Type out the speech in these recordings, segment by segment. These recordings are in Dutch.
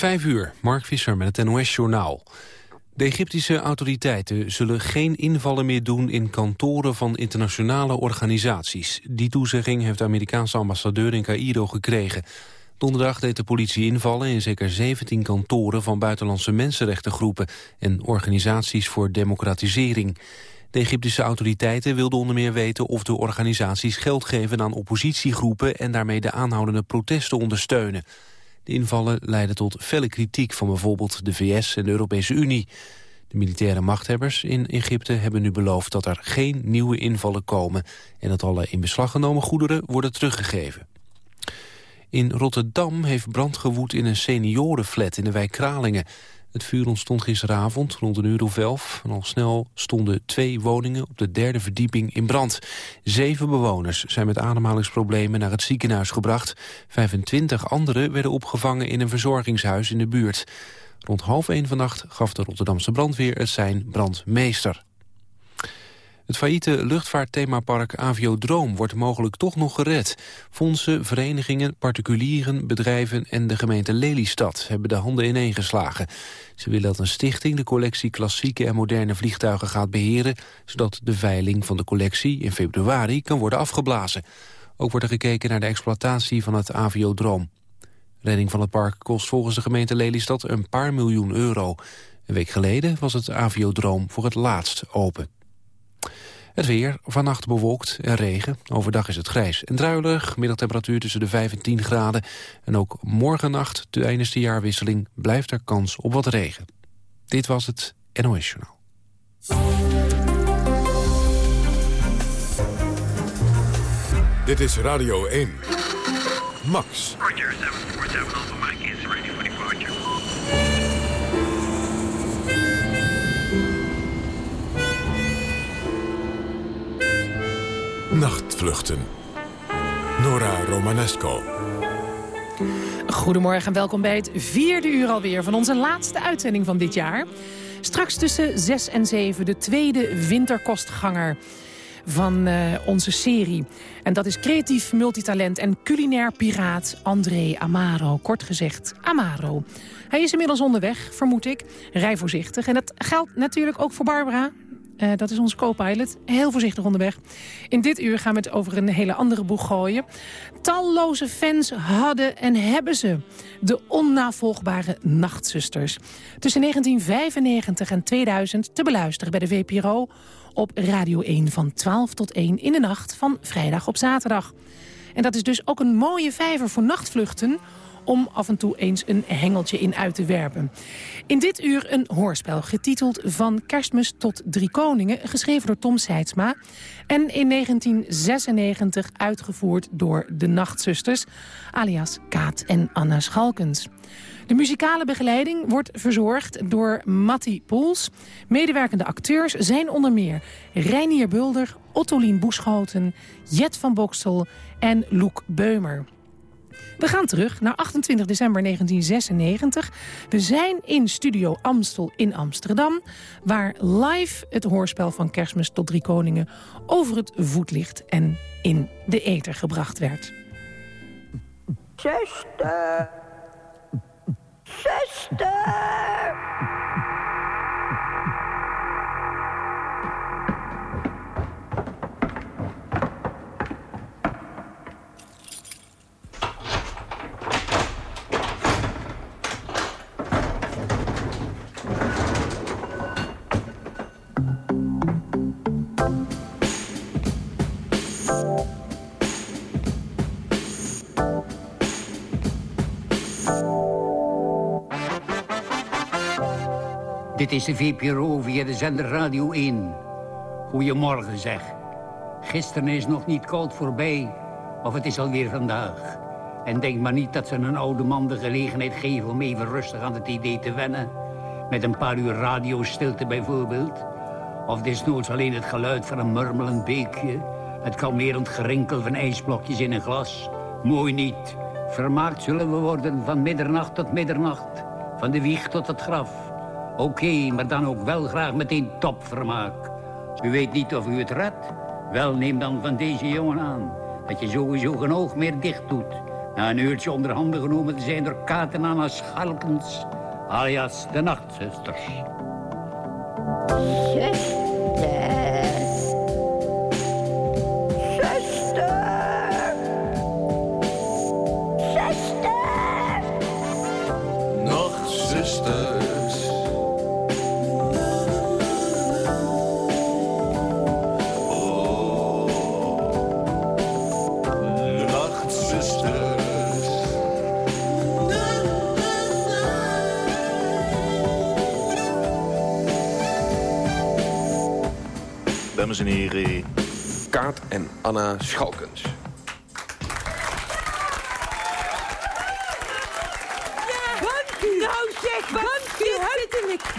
Vijf uur, Mark Visser met het NOS-journaal. De Egyptische autoriteiten zullen geen invallen meer doen in kantoren van internationale organisaties. Die toezegging heeft de Amerikaanse ambassadeur in Cairo gekregen. Donderdag deed de politie invallen in zeker 17 kantoren van buitenlandse mensenrechtengroepen en organisaties voor democratisering. De Egyptische autoriteiten wilden onder meer weten of de organisaties geld geven aan oppositiegroepen en daarmee de aanhoudende protesten ondersteunen. Invallen leidden tot felle kritiek van bijvoorbeeld de VS en de Europese Unie. De militaire machthebbers in Egypte hebben nu beloofd dat er geen nieuwe invallen komen... en dat alle in beslag genomen goederen worden teruggegeven. In Rotterdam heeft brand gewoed in een seniorenflat in de wijk Kralingen. Het vuur ontstond gisteravond rond een uur of elf. Al snel stonden twee woningen op de derde verdieping in brand. Zeven bewoners zijn met ademhalingsproblemen naar het ziekenhuis gebracht. 25 anderen werden opgevangen in een verzorgingshuis in de buurt. Rond half één vannacht gaf de Rotterdamse brandweer het zijn brandmeester. Het failliete luchtvaartthemapark Aviodroom wordt mogelijk toch nog gered. Fondsen, verenigingen, particulieren, bedrijven en de gemeente Lelystad hebben de handen ineengeslagen. Ze willen dat een stichting de collectie klassieke en moderne vliegtuigen gaat beheren, zodat de veiling van de collectie in februari kan worden afgeblazen. Ook wordt er gekeken naar de exploitatie van het Aviodroom. Redding van het park kost volgens de gemeente Lelystad een paar miljoen euro. Een week geleden was het Aviodroom voor het laatst open. Het weer, vannacht bewolkt en regen. Overdag is het grijs en druilig. Middagtemperatuur tussen de 5 en 10 graden. En ook morgennacht, tijdens de jaarwisseling, blijft er kans op wat regen. Dit was het NOS Journaal. Dit is Radio 1. Max. Roger, 747 Nora Romanesco. Goedemorgen en welkom bij het vierde uur alweer van onze laatste uitzending van dit jaar. Straks tussen 6 en 7 de tweede winterkostganger van uh, onze serie. En dat is creatief multitalent en culinair piraat André Amaro. Kort gezegd, Amaro. Hij is inmiddels onderweg, vermoed ik. Rij voorzichtig. En dat geldt natuurlijk ook voor Barbara. Uh, dat is onze co-pilot. Heel voorzichtig onderweg. In dit uur gaan we het over een hele andere boeg gooien. Talloze fans hadden en hebben ze. De onnavolgbare Nachtzusters. Tussen 1995 en 2000 te beluisteren bij de VPRO op Radio 1 van 12 tot 1 in de nacht van vrijdag op zaterdag. En dat is dus ook een mooie vijver voor nachtvluchten om af en toe eens een hengeltje in uit te werpen. In dit uur een hoorspel getiteld Van Kerstmis tot Drie Koningen... geschreven door Tom Seidsma en in 1996 uitgevoerd door de Nachtzusters... alias Kaat en Anna Schalkens. De muzikale begeleiding wordt verzorgd door Matti Poels. Medewerkende acteurs zijn onder meer Reinier Bulder, Ottolien Boeschoten... Jet van Boksel en Loek Beumer. We gaan terug naar 28 december 1996. We zijn in Studio Amstel in Amsterdam... waar live het hoorspel van Kerstmis tot Drie Koningen... over het voetlicht en in de ether gebracht werd. Zuster! Dit is de VPRO via de zender Radio 1. Goedemorgen zeg. Gisteren is nog niet koud voorbij, of het is alweer vandaag. En denk maar niet dat ze een oude man de gelegenheid geven om even rustig aan het idee te wennen. Met een paar uur radiostilte bijvoorbeeld. Of desnoods alleen het geluid van een murmelend beekje. Het kalmerend gerinkel van ijsblokjes in een glas. Mooi niet. Vermaakt zullen we worden van middernacht tot middernacht. Van de wieg tot het graf. Oké, maar dan ook wel graag meteen topvermaak. U weet niet of u het redt? Wel, neem dan van deze jongen aan... dat je sowieso geen oog meer dicht doet... Na een uurtje onder handen genomen zijn door Kaat en Anna Schalkens, alias de Nachtzusters. Zusters. En heren, Kaat en Anna Schalkens. Nou zeg, wat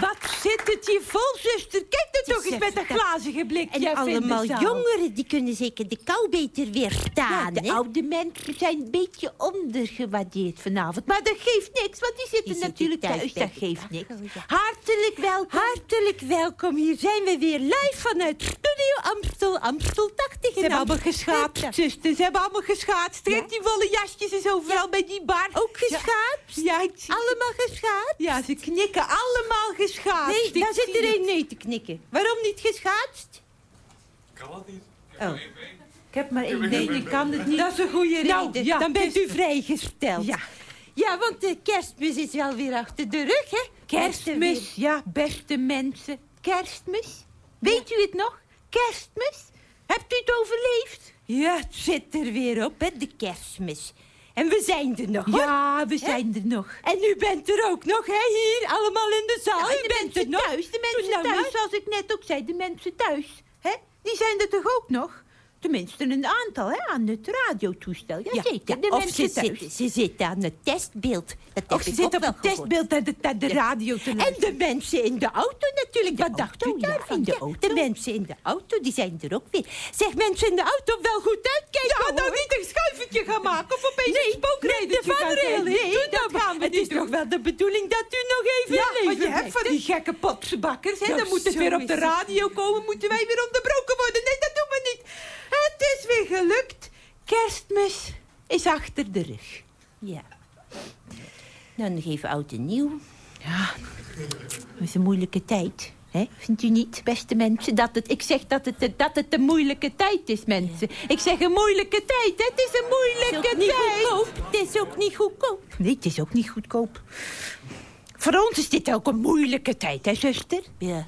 wat zit het hier vol, zuster? Kijk er toch eens met dat glazige blikje. En allemaal jongeren, die kunnen zeker de kou beter weerstaan, Ja, hè? de oude mensen zijn een beetje ondergewaardeerd vanavond. Maar dat geeft niks, want die zitten Die natuurlijk thuis Dat geeft niks. Oh. Hartelijk welkom. Hartelijk welkom, hier zijn we weer live vanuit Studio Amstel, Amstel 80 Ze hebben allemaal geschaatst, Ja. zuster. Ze hebben allemaal geschaatst. Kijk, die volle jasjes is overal bij die bar. Ook geschaatst? Ja, Allemaal geschaatst? ja, ze knikken allemaal geschaatst. Nee, Ik daar zit er het. een nee te knikken. Waarom niet geschaatst? Oh. Ik heb maar één. Nee, je kan het niet. Dat is een goede reden. Nou, ja, Dan bent u dus- vrijgesteld. Ja. Ja, want de kerstmis is wel weer achter de rug, hè? Kerstmis, ja, beste mensen. Kerstmis. Weet u het nog? Kerstmis. Hebt u het overleefd? Ja, het zit er weer op, hè, de kerstmis. En we zijn er nog, hoor. Ja, we zijn er nog. En u bent er ook nog, hè, hier, allemaal in de zaal. Ja, u de bent mensen er nog. thuis, de Doe mensen nou thuis, zoals ik net ook zei, de mensen thuis. Hè? Die zijn er toch ook nog? Tenminste, een aantal, hè, aan het radiotoestel. Ja, Ja, zeker, ja, de of mensen ze zitten, ze zitten aan het testbeeld. Dat Of ze zitten op het testbeeld naar de, naar de radio te En de mensen in de auto natuurlijk. Wat dacht u daarvan? in de de mensen in de auto, die zijn er ook weer. Zeg, mensen in de auto, wel goed uitkijken, Ja, nou hoor. niet een schuivertje gaan maken of opeens Nee, een spookrijdertje de gaan zijn. Nee, dat gaan we Het niet is toch wel de bedoeling dat u nog even Ja, leven want je hebt van die gekke popsenbakkers. Hè? Dan moet het zo weer op de radio komen. Moeten wij weer onderbroken worden. Nee, dat doen we niet. Het is weer gelukt. Kerstmis is achter de rug. Ja. Dan nog even oud en nieuw. Ja, het is een moeilijke tijd. Hè? Vindt u niet, beste mensen? Dat het, ik zeg dat het, dat het een moeilijke tijd is, mensen. Ik zeg een moeilijke tijd. hè. Het is een Het is moeilijke ook niet tijd. goedkoop. Het is ook niet goedkoop. Nee, het is ook niet goedkoop. Voor ons is dit ook een moeilijke tijd, hè, zuster? Ja.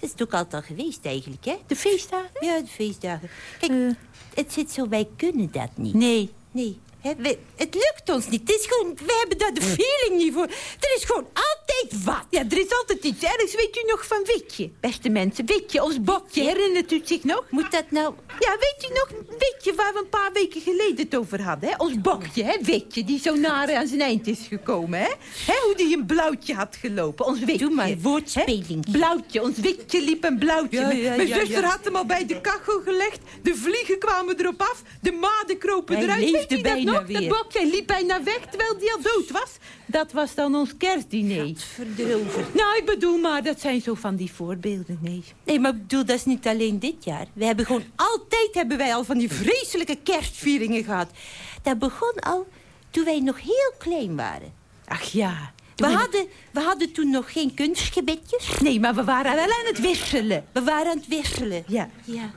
Dat is ook altijd al geweest eigenlijk, hè? De feestdagen? Ja, de feestdagen. Kijk, Eh. het zit zo, wij kunnen dat niet. Nee. Nee, we- het lukt ons niet. Het is gewoon, we hebben daar de feeling niet voor. Er is gewoon altijd wat. Ja, er is altijd iets ergs. Weet u nog van Witje? Beste mensen, Witje, ons bokje. Herinnert u het zich nog? Moet dat nou... Ja, weet u nog, Witje, waar we een paar weken geleden het over hadden, hè? Ons bokje, hè, Witje, die zo naar aan zijn eind is gekomen, hè? hè hoe die een blauwtje had gelopen, ons Witje. Doe maar, woordspeling. Blauwtje, ons Witje liep een blauwtje. Ja, Mijn- ja, Mijn ja, zuster had hem al bij de kachel gelegd, de vliegen kwamen erop af, de maden kropen Hij eruit. Weet u dat nog? weer. Dat bokje hij liep bijna weg, terwijl hij al dood was. Dat was dan ons kerstdiner. Verdroven. Nou, ik bedoel maar, dat zijn zo van die voorbeelden, nee. Nee, maar ik bedoel, dat is niet alleen dit jaar. We hebben gewoon altijd hebben wij al van die vreselijke kerstvieringen gehad. Dat begon al toen wij nog heel klein waren. Ach ja. We hadden, we hadden toen nog geen kunstgebedjes. Nee, maar we waren wel aan het wisselen. We waren aan het wisselen. Ja. Ja.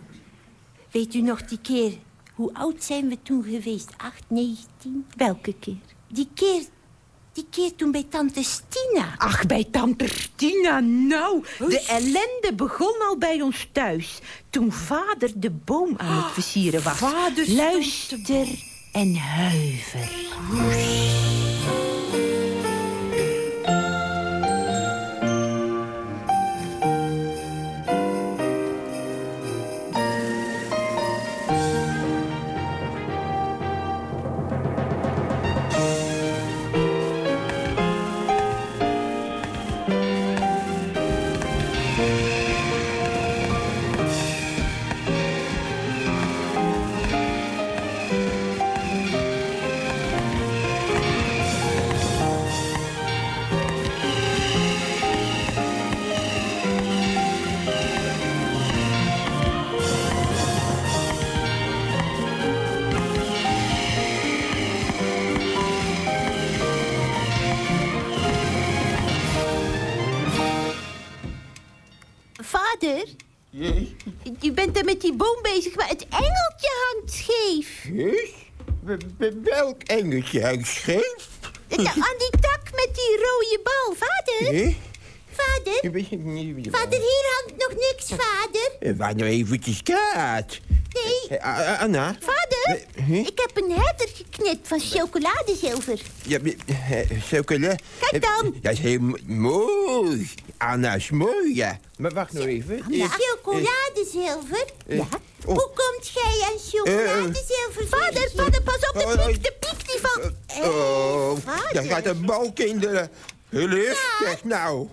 Weet u nog die keer... Hoe oud zijn we toen geweest? Acht, negentien? Welke keer? Die keer... Die keer toen bij tante Stina. Ach, bij tante Stina, nou. De ellende begon al bij ons thuis. Toen vader de boom aan het versieren was. vader Luister en huiver. Je bent er met die boom bezig, maar het engeltje hangt scheef. Welk engeltje hangt scheef? Nou, aan die tak met die rode bal. Vader, Hé? vader, vader, hier hangt nog niks, vader. Eh, Waar nou eventjes kaat. Nee, Eh, A- Anna? vader, Eh, ik heb een herder geknipt van chocoladezilver. Ja, eh, chocola. Kijk dan. Eh, Dat is heel mo- mooi. Anna is mooi, ja. Maar wacht nou even. Ja. Eh, Chocoladezilver? eh, Ja. oh. Hoe komt jij aan chocoladezilver? Vader, vader, pas op, de piek, de piek die van... Oh, daar gaat een bal, kinderen. Heel eerst, nou.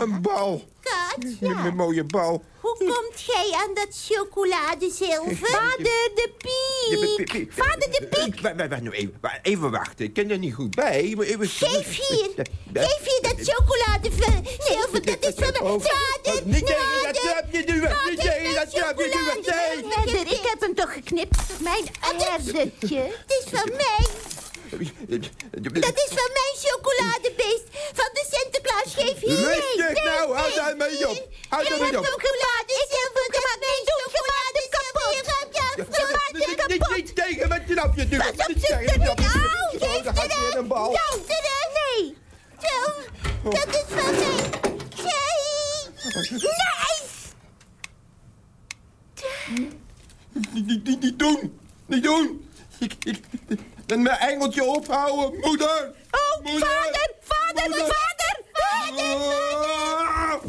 Een bal. Kat, Een ja. een mooie bal. Hoe komt jij aan dat chocoladezilver? Vader, de Ja, piek. pi- pi- Vader, de piek. Wacht, nou even, even wachten. Ik ken er niet goed bij. maar Even... Geef hier. Geef hier dat chocoladezilver. Dat is van me. Vader, niet tegen dat trapje duwen. Niet tegen dat trapje duwen. Nee. Vader, ik heb hem toch geknipt? Mijn herdertje. Het is van mij. Dat is van mijn chocoladebeest. Ophouden. Moeder. Oh, Moeder. vader, vader, Moeder. vader, vader. Ah.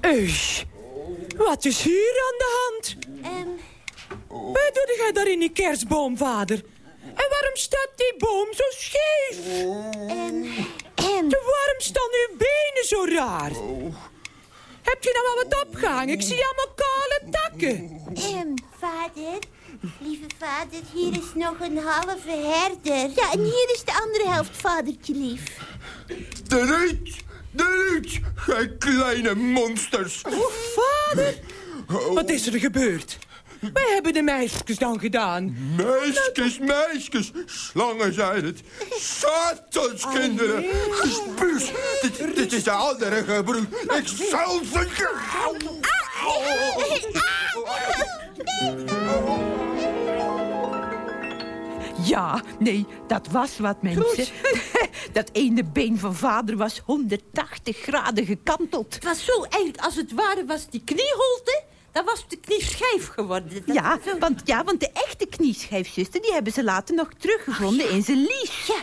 Eus, wat is hier aan de hand? Ehm, Wat doe jij daar in die kerstboom, vader? En waarom staat die boom zo scheef? ehm, En waarom staan uw benen zo raar? Heb je nou al wat opgehangen? Ik zie allemaal kale takken. ehm, vader, lieve vader, hier is nog een halve herder. Ja, en hier is de andere helft, vadertje lief. Eruit. Eruit. Gij kleine monsters. Oh, vader, wat is er gebeurd? Wat hebben de meisjes dan gedaan? Meisjes, meisjes, slangen zijn het. Satanskinderen. Gespuus, dit, dit is de andere gebroed. Ik zal ze... Ja, nee, dat was wat, mensen. dat ene been van vader was 180 graden gekanteld. Het was zo, eigenlijk als het ware was die knieholte, dan was de knie schijf geworden. Dat- Ja, zo- want, ja, want de echte knieschijfzuster... die hebben ze later nog teruggevonden in zijn lies. Ja.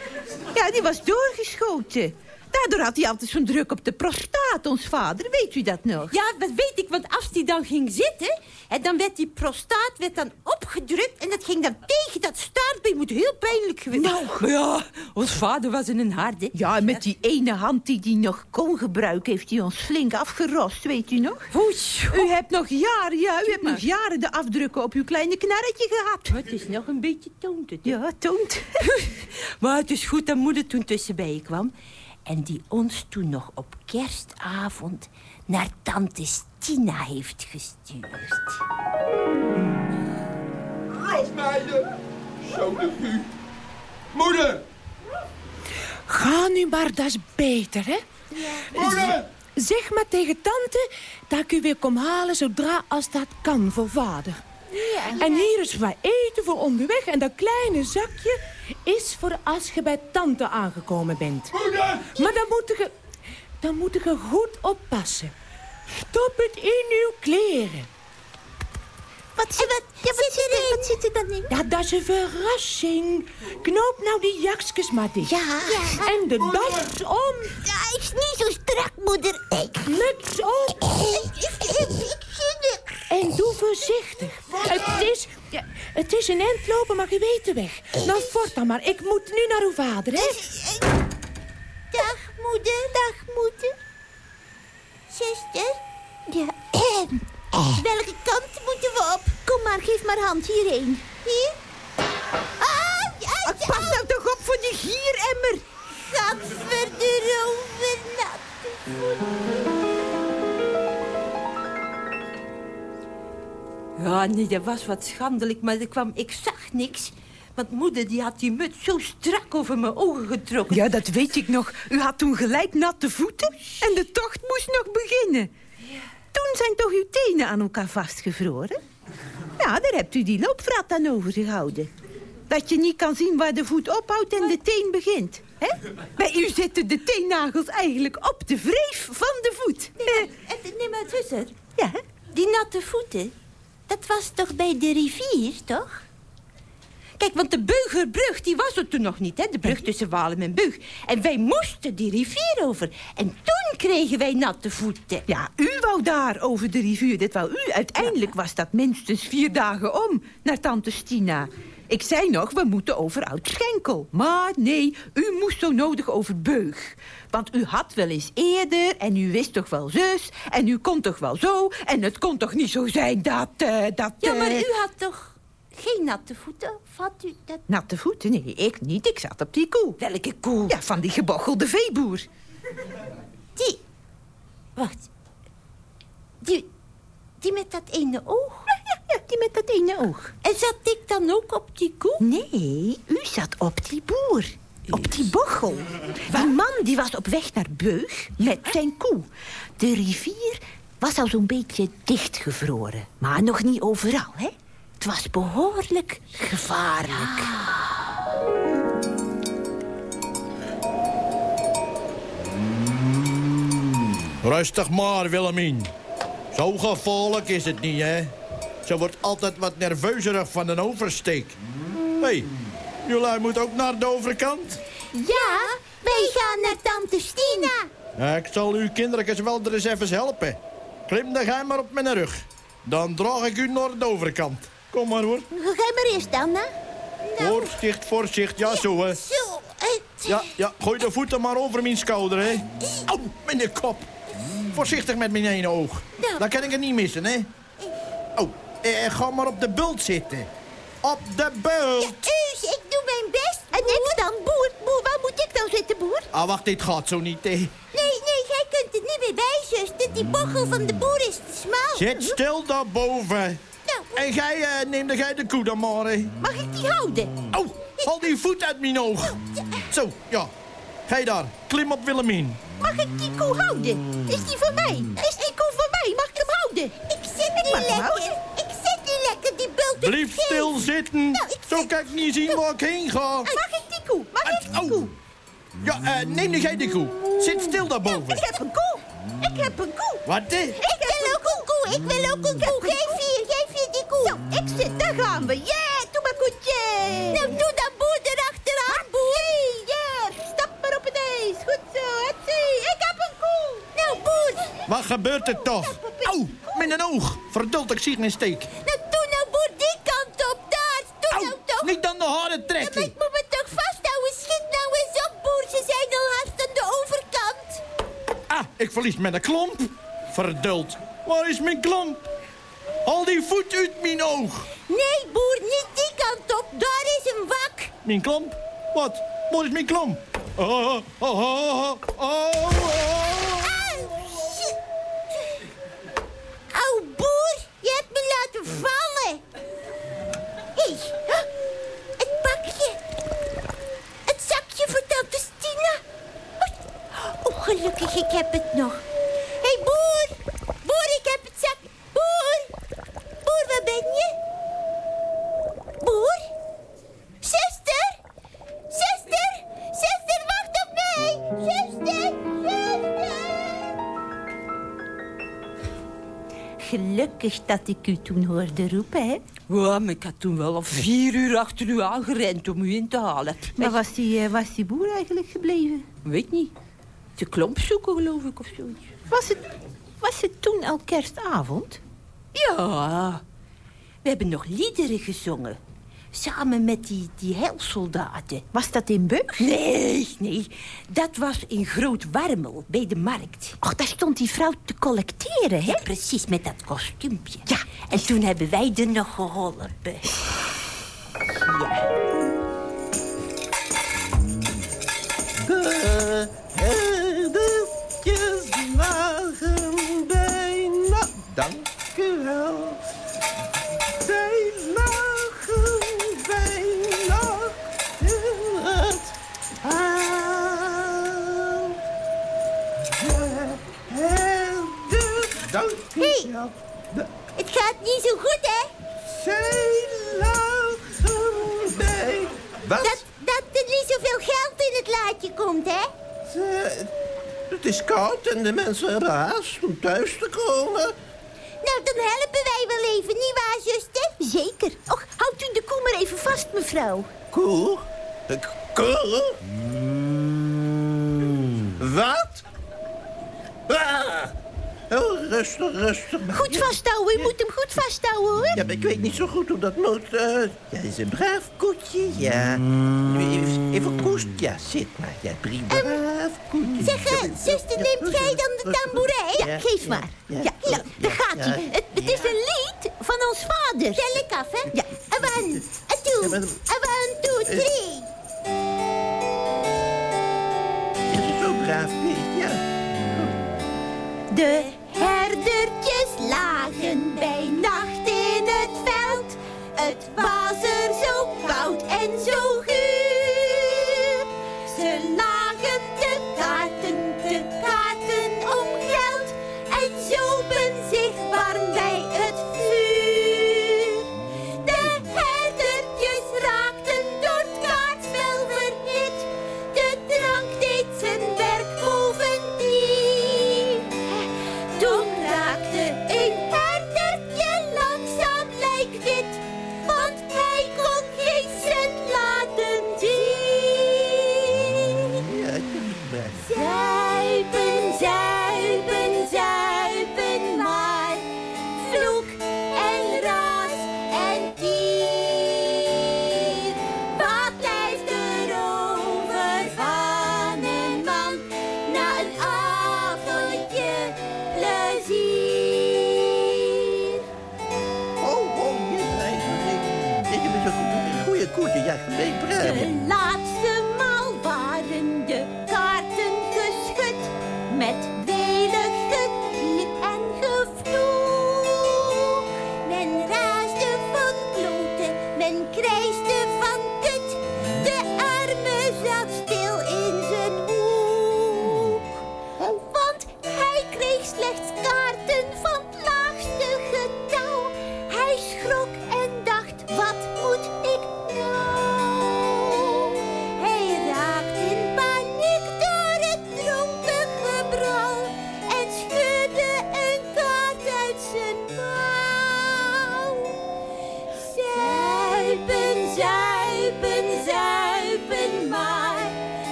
ja, die was doorgeschoten. Daardoor had hij altijd zo'n druk op de prostaat, ons vader. Weet u dat nog? Ja, dat weet ik, want als die dan ging zitten... En dan werd die prostaat werd dan opgedrukt... en dat ging dan tegen dat staartbeen. Moet heel pijnlijk geweest Nou, ja, ons vader was in een harde. Ja, en met die ene hand die hij nog kon gebruiken... heeft hij ons flink afgerost, weet u nog? Oei, U hebt nog jaren, ja, u hebt nog jaren de afdrukken op uw kleine knarretje gehad. Het is nog een beetje toont het. Ja, toont. Maar het is goed dat moeder toen tussenbij kwam. En die ons toen nog op kerstavond naar tante Stina heeft gestuurd. Rotmeiden. Zo de vuur. Moeder. Ga nu maar, dat is beter, hè? Moeder. Zeg maar tegen tante dat ik u weer kom halen zodra als dat kan voor vader. En hier is wat eten voor onderweg en dat kleine zakje is voor als je bij tante aangekomen bent. Moeder. Maar dan moet je, dan moet je goed oppassen. Stop het in uw kleren. Wat, wat, ja, wat, zit er, wat zit er dan in? Ja, dat is een verrassing. Knoop nou die jakjes maar dicht. Ja. En de das om. Ja, is niet zo strak, moeder. Ik, Muts op. ik, ik, ik, ik zie het. En doe voorzichtig. Het is, ja, het is een eind lopen, maar je weet de weg. Nou, voort dan maar. Ik moet nu naar uw vader, hè? Dag, moeder. Dag, moeder. Zuster? Ja. Welke kant moeten we op? Kom maar, geef maar hand hierheen. Hier? Ah, ja, ja. Pas nou toch op voor die gieremmer. Gadver erover, natte Ja, nee, dat was wat schandelijk, maar er kwam, ik zag niks. Want moeder die had die muts zo strak over mijn ogen getrokken. Ja, dat weet ik nog. U had toen gelijk natte voeten en de tocht moest nog beginnen. Toen zijn toch uw tenen aan elkaar vastgevroren? Ja, daar hebt u die loopvrat aan overgehouden. Dat je niet kan zien waar de voet ophoudt en de teen begint. hè? Bij u zitten de teennagels eigenlijk op de wreef van de voet. Nee, maar zuster. Ja? Die natte voeten, dat was toch bij de rivier, toch? Kijk, want de Beugerbrug, die was er toen nog niet, hè? De brug tussen Walem en Beug. En wij moesten die rivier over. En toen kregen wij natte voeten. Ja, u wou daar over de rivier. Dit wou u. Uiteindelijk was dat minstens vier dagen om naar tante Stina. Ik zei nog, we moeten over Oud-Schenkel. Maar nee, u moest zo nodig over Beug. Want u had wel eens eerder en u wist toch wel zus... en u kon toch wel zo en het kon toch niet zo zijn dat... eh, dat Ja, maar eh, u had toch geen natte voeten? Of had u dat... Natte voeten? Nee, ik niet. Ik zat op die koe. Welke koe? Ja, van die gebochelde veeboer. Die... Wacht. Die... Die met dat ene oog? Ja, ja, die met dat ene oog. En zat ik dan ook op die koe? Nee, u zat op die boer. Op die bochel. Die man die was op weg naar Beug met zijn koe. De rivier was al zo'n beetje dichtgevroren. Maar nog niet overal, hè? Het was behoorlijk gevaarlijk. Rustig maar, Willemien. Zo gevaarlijk is het niet, hè? Ze wordt altijd wat nerveuzerig van een oversteek. Hé, hey, jullie moeten ook naar de overkant? Ja, wij gaan naar tante Stina. Ja, ik zal uw kinderen wel er eens even helpen. Klim dan gij maar op mijn rug. Dan draag ik u naar de overkant. Kom maar hoor. Ga maar eerst, Anna. Voorzicht, voorzicht. Ja, zo hè. Zo, het... Ja, ja, gooi de voeten maar over mijn schouder, hè. Au, mijn kop. Voorzichtig met mijn ene oog. Dan kan ik het niet missen, hè. Oh, eh, ga maar op de bult zitten. Op de bult. Us, ik doe mijn best. En ik dan, boer. Boer, waar moet ik dan zitten, boer? Ah, wacht, dit gaat zo niet, hè. Nee, nee, jij kunt het niet meer bij, zuster. Die bochel van de boer is te smal. Zit stil daarboven. En jij, eh, neem de jij de koe dan maar, hè. Mag ik die houden? Oh, haal die voet uit mijn oog. Zo, ja. Gij daar, klim op Willemien. Mag ik die koe houden? Is die voor mij? Is die koe voor mij? Mag ik hem houden? Ik zit nu hem lekker. houden. Ik zit nu lekker, die bult is Blijf geel. stil zitten. Nou, ik Zo kan ik niet zien waar ik heen ga. Mag ik die koe? Mag ik die Oh. koe? Ja, eh, neem de jij de koe. Zit stil daarboven. Ik heb een koe. Ik heb een koe. Wat, hè? Ik wil ook een koe. Ik wil ook een koe. Geef hier, geef hier koe. Zo, ik zit, daar gaan we. Yeah, doe maar koetje. Nou, doe dan boer erachteraan, boer. Ja, stap maar op het ijs. Goed zo, hetzie. Ik heb een koe. Nou, boer. Wat gebeurt er toch? Au, met een oog. Verduld, ik zie geen steek. Nou, doe nou boer die kant op. Daar. Doe Au, nou toch. niet aan de haren Ja, maar trekken. ik moet me toch vasthouden. Schiet nou eens op, boer. Ze zijn al haast aan de overkant. Ah, ik verlies met een klomp. Verduld. Waar is mijn klomp? Haal die voet uit mijn oog. Nee, boer, niet die kant op. Daar is een wak. Mijn klomp? Wat? Waar is mijn klomp? Oh, oh, oh, oh, oh, oh. Au, shit. Au, boer. Je hebt me laten vallen. Hé, hey, het pakje. Het zakje voor tante Stina. Oh, gelukkig, ik heb het nog. Gelukkig dat ik u toen hoorde roepen, hè? Ja, maar ik had toen wel al vier uur achter u aangerend om u in te halen. Maar was die, eh, was die boer eigenlijk gebleven? Weet niet. De klomp zoeken, geloof ik, of zoiets. Was het, was het toen al kerstavond? Ja, we hebben nog liederen gezongen. Samen met die, die heilsoldaten. Was dat in Beug? Nee, nee. Dat was in Groot Warmel, bij de markt. Och, daar stond die vrouw te collecteren, hè? Ja, precies, met dat kostuumpje. Ja. En toen hebben wij er nog geholpen. Ja. Herdertjes lagen bijna. Dank u wel. Het gaat niet zo goed, hè? Zij lachen. Wat? Dat, dat er niet zoveel geld in het laadje komt, hè? Het is koud en de mensen hebben haast om thuis te komen. Nou, dan helpen wij wel even, nietwaar, zuster? Zeker. Och, houdt u de koe maar even vast, mevrouw. Koe? Koe? Mm. Wat? Ah! rustig, rustig. Goed vasthouden, je moet hem goed vasthouden, hoor. Ja, maar ik weet niet zo goed hoe dat moet. Eh. Jij ja, is een braaf koetje, ja. Mm. Nu even, even koest, ja, zit maar. Ja, prima. Ehm, braaf koetje. Zeg, eh, zuster, neemt jij dan de tamboerij? Ja, geef maar. Ja, Ja, daar gaat hij. Het, is een lied van ons vader. Tel ik af, hè? Ja. One, two, one, two, three. Is zo braaf, koetje, Ja. De herdertjes lagen bij nacht in het veld. Het was er zo koud en zo.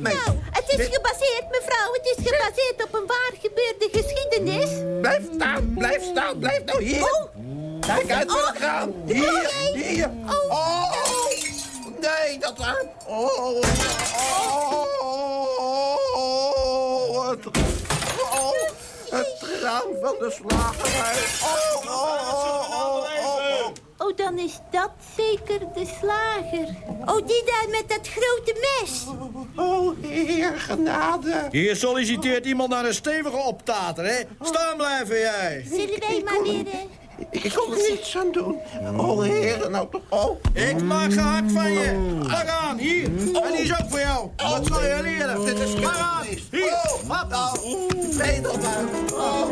Nou, het is gebaseerd, mevrouw, het is gebaseerd op een waar gebeurde geschiedenis. Blijf staan, blijf staan, blijf nou hier. Oh. Kijk uit voor het. Oh. Hier, hier. Oh. Nee, oh, oh. dat arm. Oh. Oh. Het, oh. het raam van de slagerij. Oh, oh, oh, oh, oh. dan is dat zeker de slager. Oh, die daar met dat grote mes. Oh, genade. Hier solliciteert iemand naar een stevige optater, hè? Staan blijven, jij. Zullen wij maar weer... eh, Ik, kon er niets aan doen. Oh, heer, nou toch. Oh. Ik maak gehakt van je. Pak aan, hier. En die is ook voor jou. Wat zal je leren? Dit is Pak aan, hier. Oh, wat nou? Oh.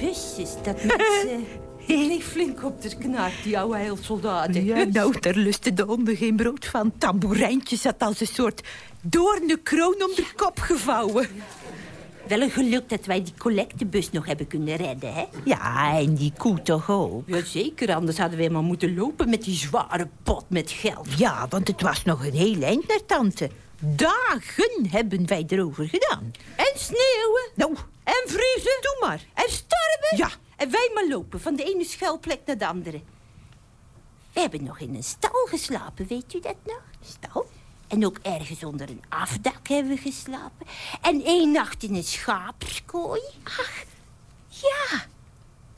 Jezus, dat mensen heel flink op de knaak, die oude heilsoldaten. Ja, nou, daar lusten de honden geen brood van. Tamboerijntje zat als een soort doornenkroon om de kop gevouwen. Wel een geluk dat wij die collectebus nog hebben kunnen redden, hè? Ja, en die koe toch ook. Jazeker, anders hadden we helemaal moeten lopen met die zware pot met geld. Ja, want het was nog een heel eind naar tante. Dagen hebben wij erover gedaan. En sneeuwen. Nou, En vriezen. doe maar. En stormen. Ja. En wij maar lopen, van de ene schuilplek naar de andere. We hebben nog in een stal geslapen, weet u dat nog? Stal? En ook ergens onder een afdak hebben we geslapen. En één nacht in een schaapskooi. Ach, ja.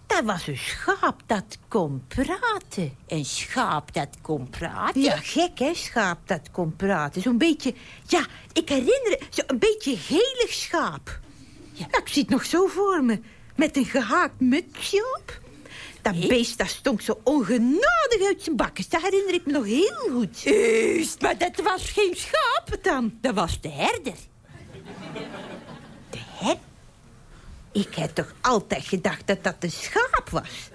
Dat was een schaap dat kon praten. Een schaap dat kon praten. Ja, gek hè, schaap dat kon praten. Zo'n beetje, ja, ik herinner zo'n beetje gelig schaap. Ja. ik zie het nog zo voor me. Met een gehaakt mutsje op. Dat beest dat stonk zo ongenadig uit zijn bakkes. Dat herinner ik me nog heel goed. Juist, maar dat was geen schaap. dan? Dat was de herder. De herder? Ik heb toch altijd gedacht dat dat een schaap was.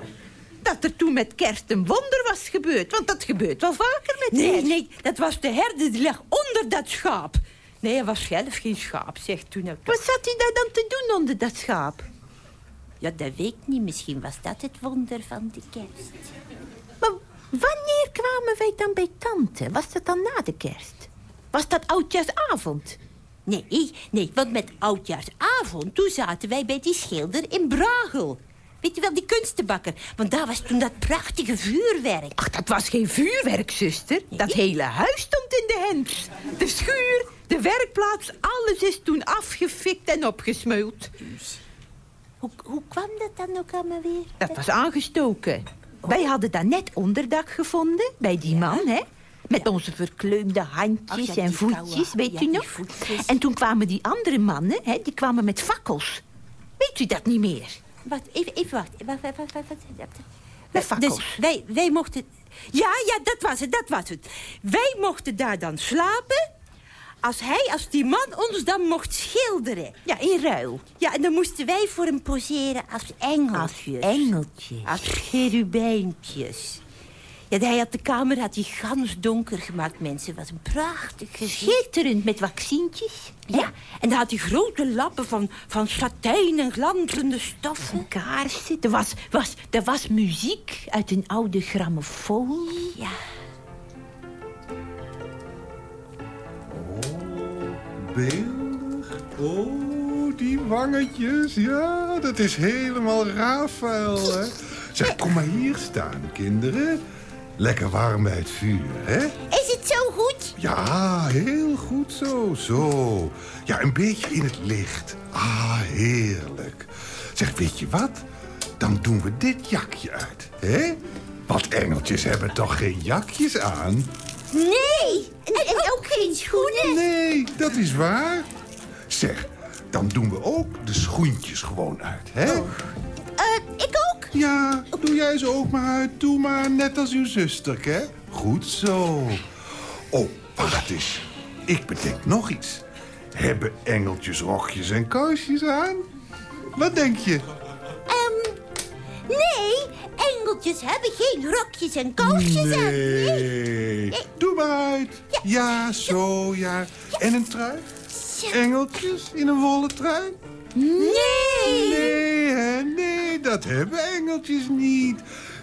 Dat er toen met kerst een wonder was gebeurd. Want dat gebeurt wel vaker met Nee, kerst. nee, dat was de herder die lag onder dat schaap. Nee, hij was zelf geen schaap, zegt toen. Wat zat hij daar dan te doen onder dat schaap? Ja, dat weet ik niet. Misschien was dat het wonder van de kerst. Maar wanneer kwamen wij dan bij tante? Was dat dan na de kerst? Was dat oudjaarsavond? Nee, nee, want met oudjaarsavond... toen zaten wij bij die schilder in Bragel. Weet je wel, die kunstenbakker. Want daar was toen dat prachtige vuurwerk. Ach, dat was geen vuurwerk, zuster. Dat hele huis stond in de hens. De schuur, de werkplaats, alles is toen afgefikt en opgesmeuld. Hoe, hoe kwam dat dan ook allemaal weer? Dat was aangestoken. Wij hadden daar net onderdak gevonden, bij die man, hè? Met onze verkleumde handjes Ach ja, en voetjes, weet u nog? En toen kwamen die andere mannen, hè, die kwamen met fakkels. Weet u dat niet meer? Wacht, even, even. Wacht, wacht, wacht, wacht, wacht. Met fakkels. Dus wij, wij mochten... Ja, ja, dat was het, dat was het. Wij mochten daar dan slapen... als hij, als die man ons dan mocht schilderen. Ja, in ruil. Ja, en dan moesten wij voor hem poseren als engeltjes. engeltjes. Als cherubijntjes. Ja, hij had de kamer had hij gans donker gemaakt, mensen. Het was een prachtig gezicht. Schitterend met vaccintjes. Ja, en dan had hij grote lappen van, van satijn en glanzende stoffen. Kaarsen. Er was, was, er was muziek uit een oude grammofoon. Ja. Beeldig. Oh, die wangetjes. Ja, dat is helemaal Rafael, hè. Zeg, kom maar hier staan, kinderen. Lekker warm bij het vuur, hè? Is het zo goed? Ja, heel goed zo, zo. Ja, een beetje in het licht. Ah, heerlijk. Zeg, weet je wat? Dan doen we dit jakje uit, hè? Want engeltjes hebben toch geen jakjes aan? Nee! En, en ook geen schoenen? Nee, dat is waar. Zeg, dan doen we ook de schoentjes gewoon uit, hè? Eh, ik ook? Ja, doe jij ze ook maar uit. Doe maar net als uw zuster, hè? Goed zo. Oh, wacht eens. Ik bedenk nog iets. Hebben engeltjes rokjes en kousjes aan? Wat denk je? Ehm, nee, engeltjes hebben geen rokjes en kousjes aan. Nee. Doe maar uit. Ja, zo, ja. En een trui? Engeltjes in een wollen trui? Nee! Nee, hè? Nee, dat hebben engeltjes niet.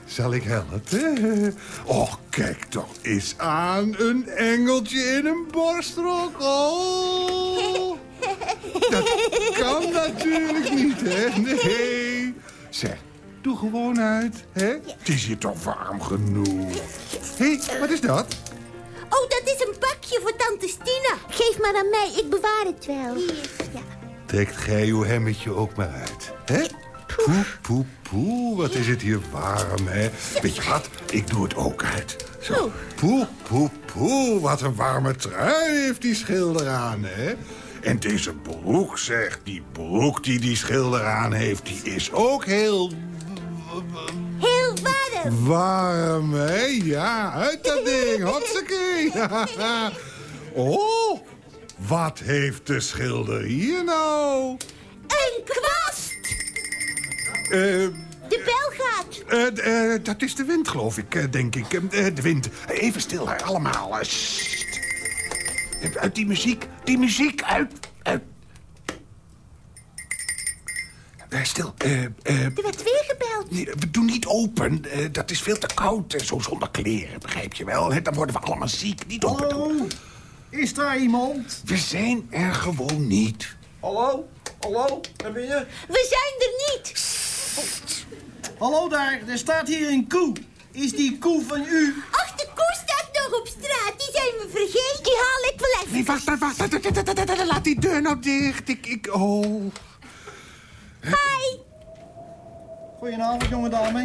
zal ik helpen? Och, kijk toch eens aan. Een engeltje in een borstrok. Oh. Dat kan natuurlijk niet, hè? Nee. Zeg, doe gewoon uit, hè? Het is hier toch warm genoeg. Hé, hey, wat is dat? Oh, dat is een pakje voor tante Stina. Geef maar aan mij, ik bewaar het wel. Hier, ja. Trekt gij uw hemmetje ook maar uit, hè? Poe, poe, poe, wat is het hier warm, hè? Weet je wat, ik doe het ook uit. Zo, poe, poe, poe, wat een warme trui heeft die schilder aan, hè? En deze broek, zeg, die broek die die schilder aan heeft... die is ook heel Heel warm. warm, hè? Ja, uit dat ding, hopsakee. oh, wat heeft de schilder hier nou? Een kwast. Eh... De bel gaat. Eh, eh, dat is de wind, geloof ik, denk ik. De wind. Even stil, allemaal. Sst. Uit die muziek. Die muziek, uit. uit. Eh, stil. eh, eh, Er werd weer gebeld. nee, we doen niet open. Eh, dat is veel te koud. zo zonder kleren, begrijp je wel. hè? Dan worden we allemaal ziek. Niet open doen. Is daar iemand? We zijn er gewoon niet. Hallo? Hallo? Daar ben je? We zijn er niet. Hallo daar, er staat hier een koe. Is die koe van u? Ach, de koe staat nog op straat. Die zijn we vergeten. Die haal ik wel even. Nee, wacht, wacht, wacht. Laat die deur nou dicht. Ik, ik, oh. Hi. Goedenavond, jonge dame.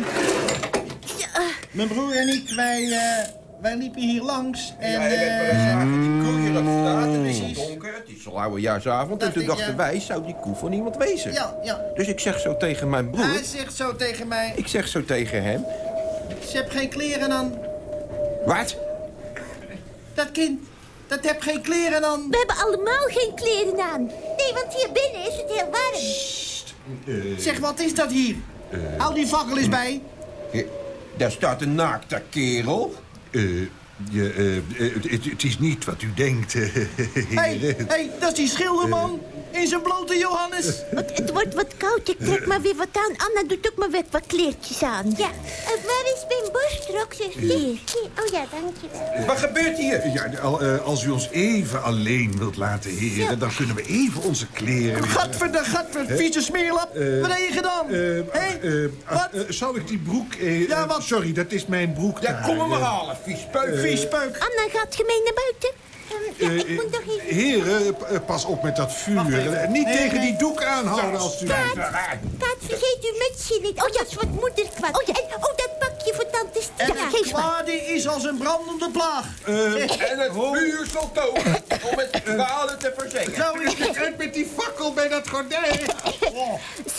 Mijn broer en ik, wij, eh, wij liepen hier langs. En, Ja, we eh, zagen die koe hier op straat. Het is Precies. donker, het is al oudejaarsavond. En toen dachten ja. wij, zou die koe van iemand wezen? Ja, ja. Dus ik zeg zo tegen mijn broer... Hij zegt zo tegen mij, Ik zeg zo tegen hem... ze heb geen kleren aan. Wat? Dat kind, dat heb geen kleren aan. We hebben allemaal geen kleren aan. Nee, want hier binnen is het heel warm. Zeg, wat is dat hier? Hou die fakkel eens bij. Ja, Daar staat een naakte kerel. Eh, je, eh, eh, het, het is niet wat u denkt, eh, Hé, hey, hey, dat is die schilderman in zijn blote Johannes. Het, het wordt wat koud. Ik trek maar weer wat aan. Anna doet ook maar weer wat kleertjes aan. Ja. Eh, waar is mijn borstrok, zus? Hier. Hier. Oh ja, dankjewel. Wat gebeurt hier? Ja, al- eh, als u ons even alleen wilt laten heren... dan kunnen we even onze kleren... weer- Gadver, gadver, vieze smeerlap. Eh, wat heb je gedaan? Eh, Hé, eh, wat? eh, zou ik die broek... eh, Ja, eh, wat? Sorry, dat is mijn broek. Ja, kom hem maar eh. halen, vies peuk. Anna gaat gemeen naar buiten. Eh, ja, Eh, ik moet nog even... Heren, eh, pas op met dat vuur. Eh, Niet Nee, tegen nee. die doek aanhouden als u... Paat, Paat, vergeet uw mutsje niet. Oh, dat is wat moeder kwad. Oh, ja. en, oh, dat pakje voor tante En Stina. het Geef maar. kwade is als een brandende plaag. En het vuur zal togen om het kwade te verzekeren. Zo is het. Kijk met die fakkel bij dat gordijn.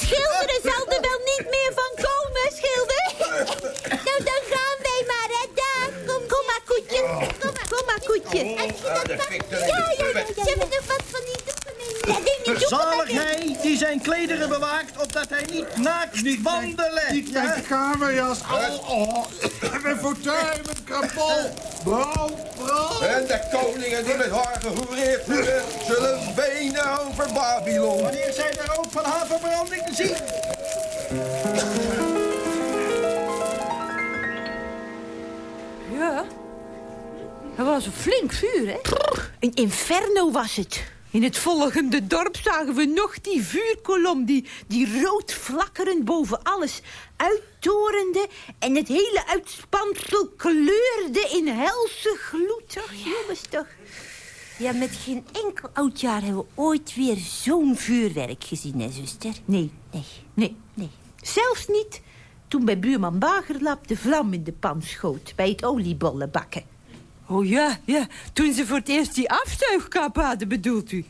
Schilderen zal er wel niet meer van komen, schilder. nou, dan gaan. Dag. Kom, maar, koetje. Kom maar, kom maar, koetje. Heb je dat dat pak? fikt Ja, ja, ja. Ze hebben er wat van die doeken mee. Zalig met- hij die zijn klederen bewaakt, opdat hij niet naakt wandelen. Niet mijn kamerjas. Oh, oh. Mijn fauteuil met kapot. Brand, brand. En de koningen die met haar gehoereerd worden... zullen wenen over Babylon. Wanneer zij daar ook van havenbranding zien. Dat was een flink vuur, hè? Een inferno was het. In het volgende dorp zagen we nog die vuurkolom... die, die rood flakkerend boven alles uittorende... en het hele uitspansel kleurde in helse gloed. Toch, jongens, toch? Ja, met geen enkel oud jaar hebben we ooit weer zo'n vuurwerk gezien, hè, zuster? Nee, Nee. nee, nee. Zelfs niet toen bij buurman Bagerlap de vlam in de pan schoot... bij het oliebollen bakken. Oh ja, ja. Toen ze voor het eerst die afzuigkap hadden, bedoelt u?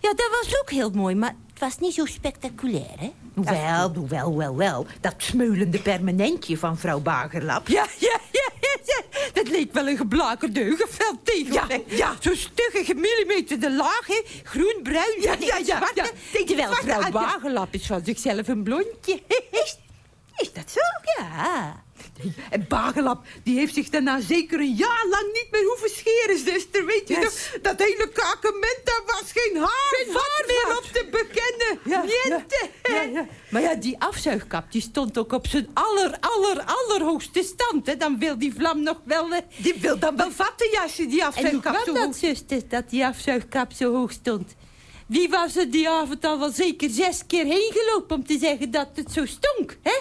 Ja, dat was ook heel mooi, maar het was niet zo spectaculair, hè? Wel, wel, wel, wel. Dat smeulende permanentje van vrouw Bagerlap. Ja, ja, ja, ja, ja. Dat leek wel een geblakerde heugeveld tegen. Ja, ja. Zo'n stugge gemillimeterde laag, hè. Groen, bruin Ja, en ja, ja, ja. Terwijl vrouw ja. Bagelap is van zichzelf een blondje. Is, is dat zo? Ja. En Bagelap, die heeft zich daarna zeker een jaar lang niet meer hoeven scheren, zuster. Weet je Yes. nog? Dat hele kakement, daar was geen haar, Geen haar meer op te bekennen. Ja, Niente. Ja, ja. Maar ja, die afzuigkap die stond ook op zijn aller, aller, allerhoogste stand. Hè. Dan wil die vlam nog wel... eh, Die wil dan wel vatten, ja, als je die En afzuigkap kwam zo dat, hoog- zuster, dat die afzuigkap zo hoog stond? Wie was er die avond al wel zeker zes keer heen gelopen om te zeggen dat het zo stonk, hè?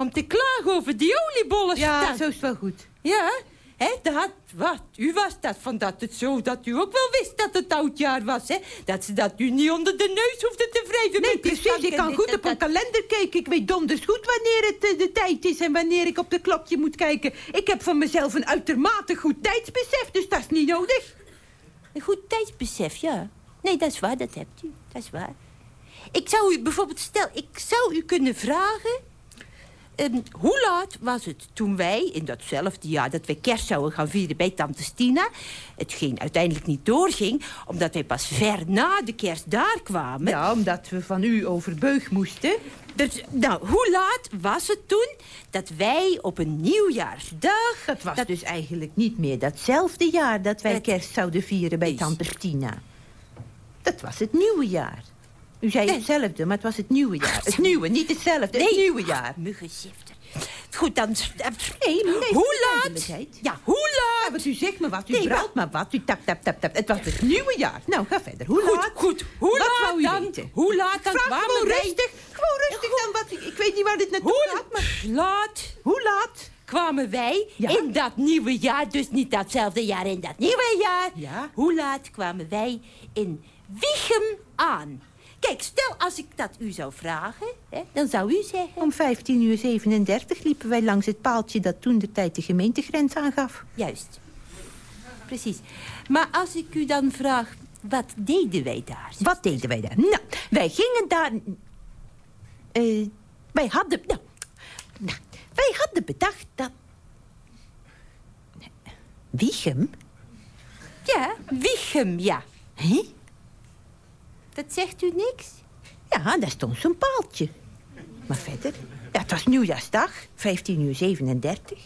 Om te klagen over die oliebollen Ja, zo is wel goed. Ja, hè? Dat had, wat? U was dat van dat het zo dat u ook wel wist dat het oudjaar was, hè? Dat ze dat u niet onder de neus hoefde te wrijven. Nee, precies. Ik kan goed op een dat. kalender kijken. Ik weet donders goed wanneer het eh, de tijd is en wanneer ik op de klokje moet kijken. Ik heb van mezelf een uitermate goed tijdsbesef, dus dat is niet nodig. Een goed tijdsbesef, ja. Nee, dat is waar, dat hebt u. Dat is waar. Ik zou u bijvoorbeeld, stel, ik zou u kunnen vragen... hoe laat was het toen wij, in datzelfde jaar dat wij kerst zouden gaan vieren bij tante Stina... hetgeen uiteindelijk niet doorging, omdat wij pas ver na de kerst daar kwamen... Ja, omdat we van u overbeug moesten. Dus, nou, hoe laat was het toen dat wij op een nieuwjaarsdag... Dat was dus eigenlijk niet meer datzelfde jaar dat wij kerst zouden vieren bij Is- tante Stina. Dat was het nieuwe jaar. U zei hetzelfde, maar het was het nieuwe jaar. Het nieuwe, niet hetzelfde, het nieuwe jaar. Muggenzifter. Goed, dan... Nee, nee, hoe laat? Ja, hoe laat? Ja, want u zegt maar wat, u Nee, braalt maar wat, u tap, tap, tap, tap. Het was het nieuwe jaar. Nou, ga verder. Hoe Goed, laat? goed. Hoe Wat laat wou u dan? weten? Hoe laat dan Vraag gewoon wij... rustig. Gewoon rustig dan wat. Ik, ik weet niet waar dit naartoe Hoe gaat, maar... laat Hoe laat? kwamen wij Ja. in dat nieuwe jaar... dus niet datzelfde jaar in dat nieuwe jaar... Ja. hoe laat kwamen wij in Wiegem aan? Kijk, stel als ik dat u zou vragen, hè, dan zou u zeggen... Om 15 uur 37 liepen wij langs het paaltje dat toen de tijd de gemeentegrens aangaf. Juist. Precies. Maar als ik u dan vraag, wat deden wij daar? Wat deden wij daar? Nou, wij gingen daar... eh, wij hadden... Nou, nou, wij hadden bedacht dat... Wiegem? Ja, Wiegem, ja. Hé? Dat zegt u niks? Ja, daar stond zo'n paaltje. Maar verder... Ja, het was nieuwjaarsdag, 15 uur 37.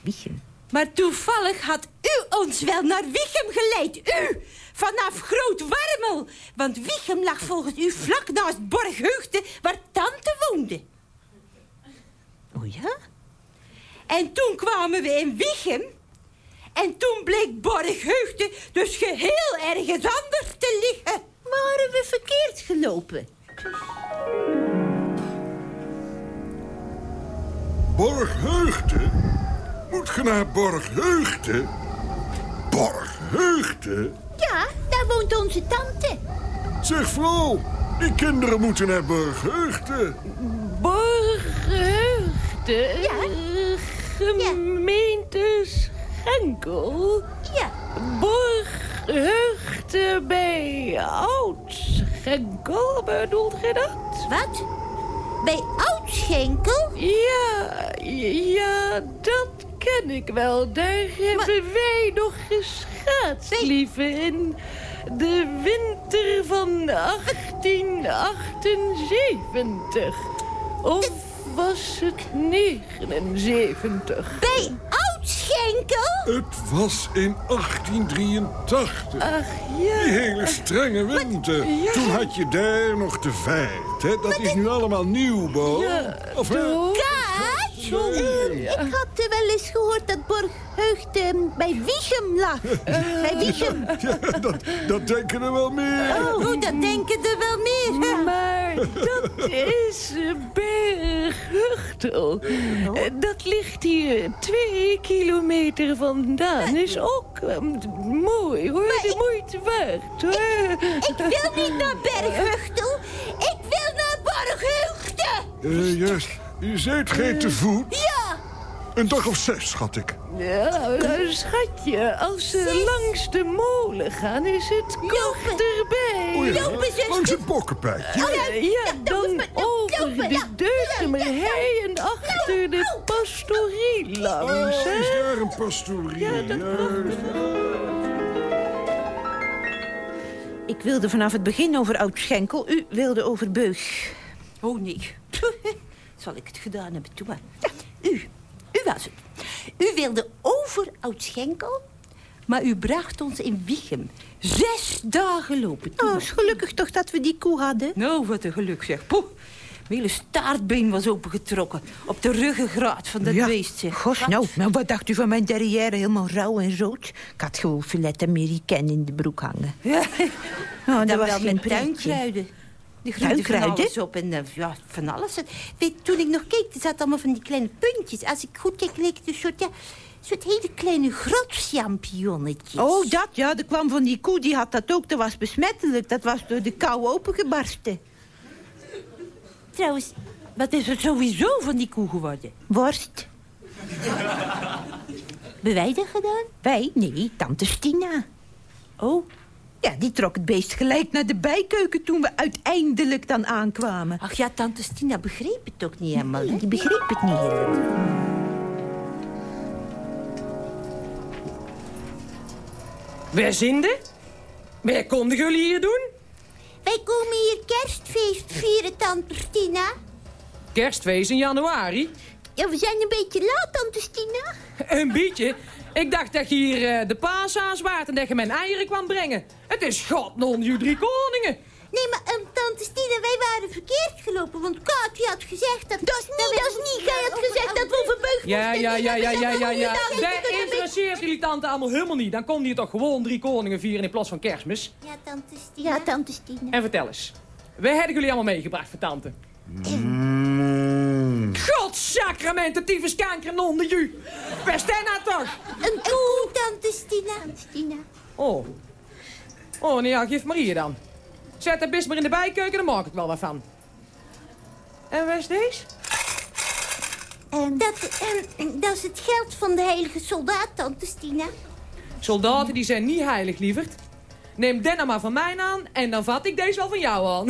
Wiegem. Maar toevallig had u ons wel naar Wiegem geleid. U! Vanaf Groot Warmel. Want Wiegem lag volgens u vlak naast Borgheugde, waar tante woonde. Oh ja? En toen kwamen we in Wiegem. En toen bleek Borgheugde dus geheel ergens anders te liggen. Waren we verkeerd gelopen? Borgheugde? Moet je naar Borgheugde? Borgheugde? Ja, daar woont onze tante. Zeg vrouw, die kinderen moeten naar Borgheugde. Borgheugde? Ja. Gemeente Schenkel? Ja, Borgheugde bij Oud-Schenkel, bedoelt je dat? wat? Bij Oudschenkel? Ja, ja, dat ken ik wel. Daar hebben wij nog geschaatst, lieve, in de winter van 1878. Of was het 79? Bij Oudschenkel? Het was in 1883. Ach ja. Die hele strenge winter. ja. Toen had je daar nog de vijt. Hè? Dat is nu allemaal nieuwbouw. Ja, of? Kaat? Ik had er wel eens gehoord dat Borgheugde ehm, bij Wiegem lag. bij Wiegem. Ja, dat, dat denken er wel meer. Oh, dat denken er wel meer. hè? Maar dat is eh, Berghugtel. Eh, Dat ligt hier twee kilometer vandaan. Is ook eh, mooi hoor, de moeite waard hoor. Ik wil niet naar Bergheuchtel. Ik wil naar Borgheugde. Eh, juist. Je zijt geen te voet. Ja, Een dag of zes, schat ik. Ja, eh, schatje, als ze langs de molen gaan, is het kochterbij. Oh ja, langs het bokkenpijtje. Ja, ja, dan over lopen, de ja. Deutemer hei en achter de pastorie langs, Oh, is daar een pastorie? Ja, dat. Ik wilde vanaf het begin over Oud-Schenkel. U wilde over Beug. Oh nee. Zal ik het gedaan hebben, toe maar. U, was het. U wilde over Oud-Schenkel, maar u bracht ons in Wiegem. Zes dagen lopen. Oh, is gelukkig toch dat we die koe hadden. Nou, wat een geluk zeg. Poeh, mijn hele staartbeen was opengetrokken. Op de ruggengraat van dat ja. beest, zeg. Gosh, nou, nou, wat dacht u van mijn derrière? Helemaal rauw en rood. Ik had gewoon filet Amerikaan in de broek hangen. Ja, Oh, dan dat was wel geen met pretje. tuinkruiden. Die groeide van Tuinkruiden? alles op en eh, ja, van alles. Weet, toen ik nog keek, er zaten allemaal van die kleine puntjes. Als ik goed keek, leek het een soort, ja, soort hele kleine grotchampignonnetjes. Oh, dat, ja, dat kwam van die koe, die had dat ook. Dat was besmettelijk. Dat was door de kou opengebarsten. Trouwens, wat is er sowieso van die koe geworden? Worst. Hebben wij dat gedaan? Wij? Nee, tante Stina. Oh? Ja, die trok het beest gelijk naar de bijkeuken toen we uiteindelijk dan aankwamen. Ach ja, tante Stina begreep het ook niet helemaal? Die begreep het niet helemaal. Waar zinde? Waar konden jullie hier doen? Wij komen hier kerstfeest vieren, tante Stina. Kerstfeest in januari? Ja, we zijn een beetje laat, tante Stina. Een beetje? Ik dacht dat je hier eh, de paashaas waart en dat je mijn eieren kwam brengen. Het is god non je drie koningen. Nee, maar um, tante Stina, wij waren verkeerd gelopen. Want Kaatje had gezegd dat... Dat is niet, dat is niet. Jij had gezegd dat we overbeugd Ja, moesten. ja, ja, ja, ja, ja, ja. Dat Dat interesseert jullie tante allemaal helemaal niet. Dan kon je toch gewoon drie koningen vieren in plaats van kerstmis. Ja, tante Stina. Ja, tante. En vertel eens. Waar hebben jullie allemaal meegebracht voor tante? Godsacramenten, tyfus kanker en onder ju. Waar sta nou toch? Een koe, tante Stina. Stina. Oh. Oh, nou ja, geef Marie dan. Zet de best maar in de bijkeuken, dan maak ik wel wat van. En waar is deze? dat, ehm, dat is het geld van de heilige soldaat, tante Stina. Soldaten die zijn niet heilig, lieverd. Neem den nou maar van mij aan en dan vat ik deze wel van jou aan.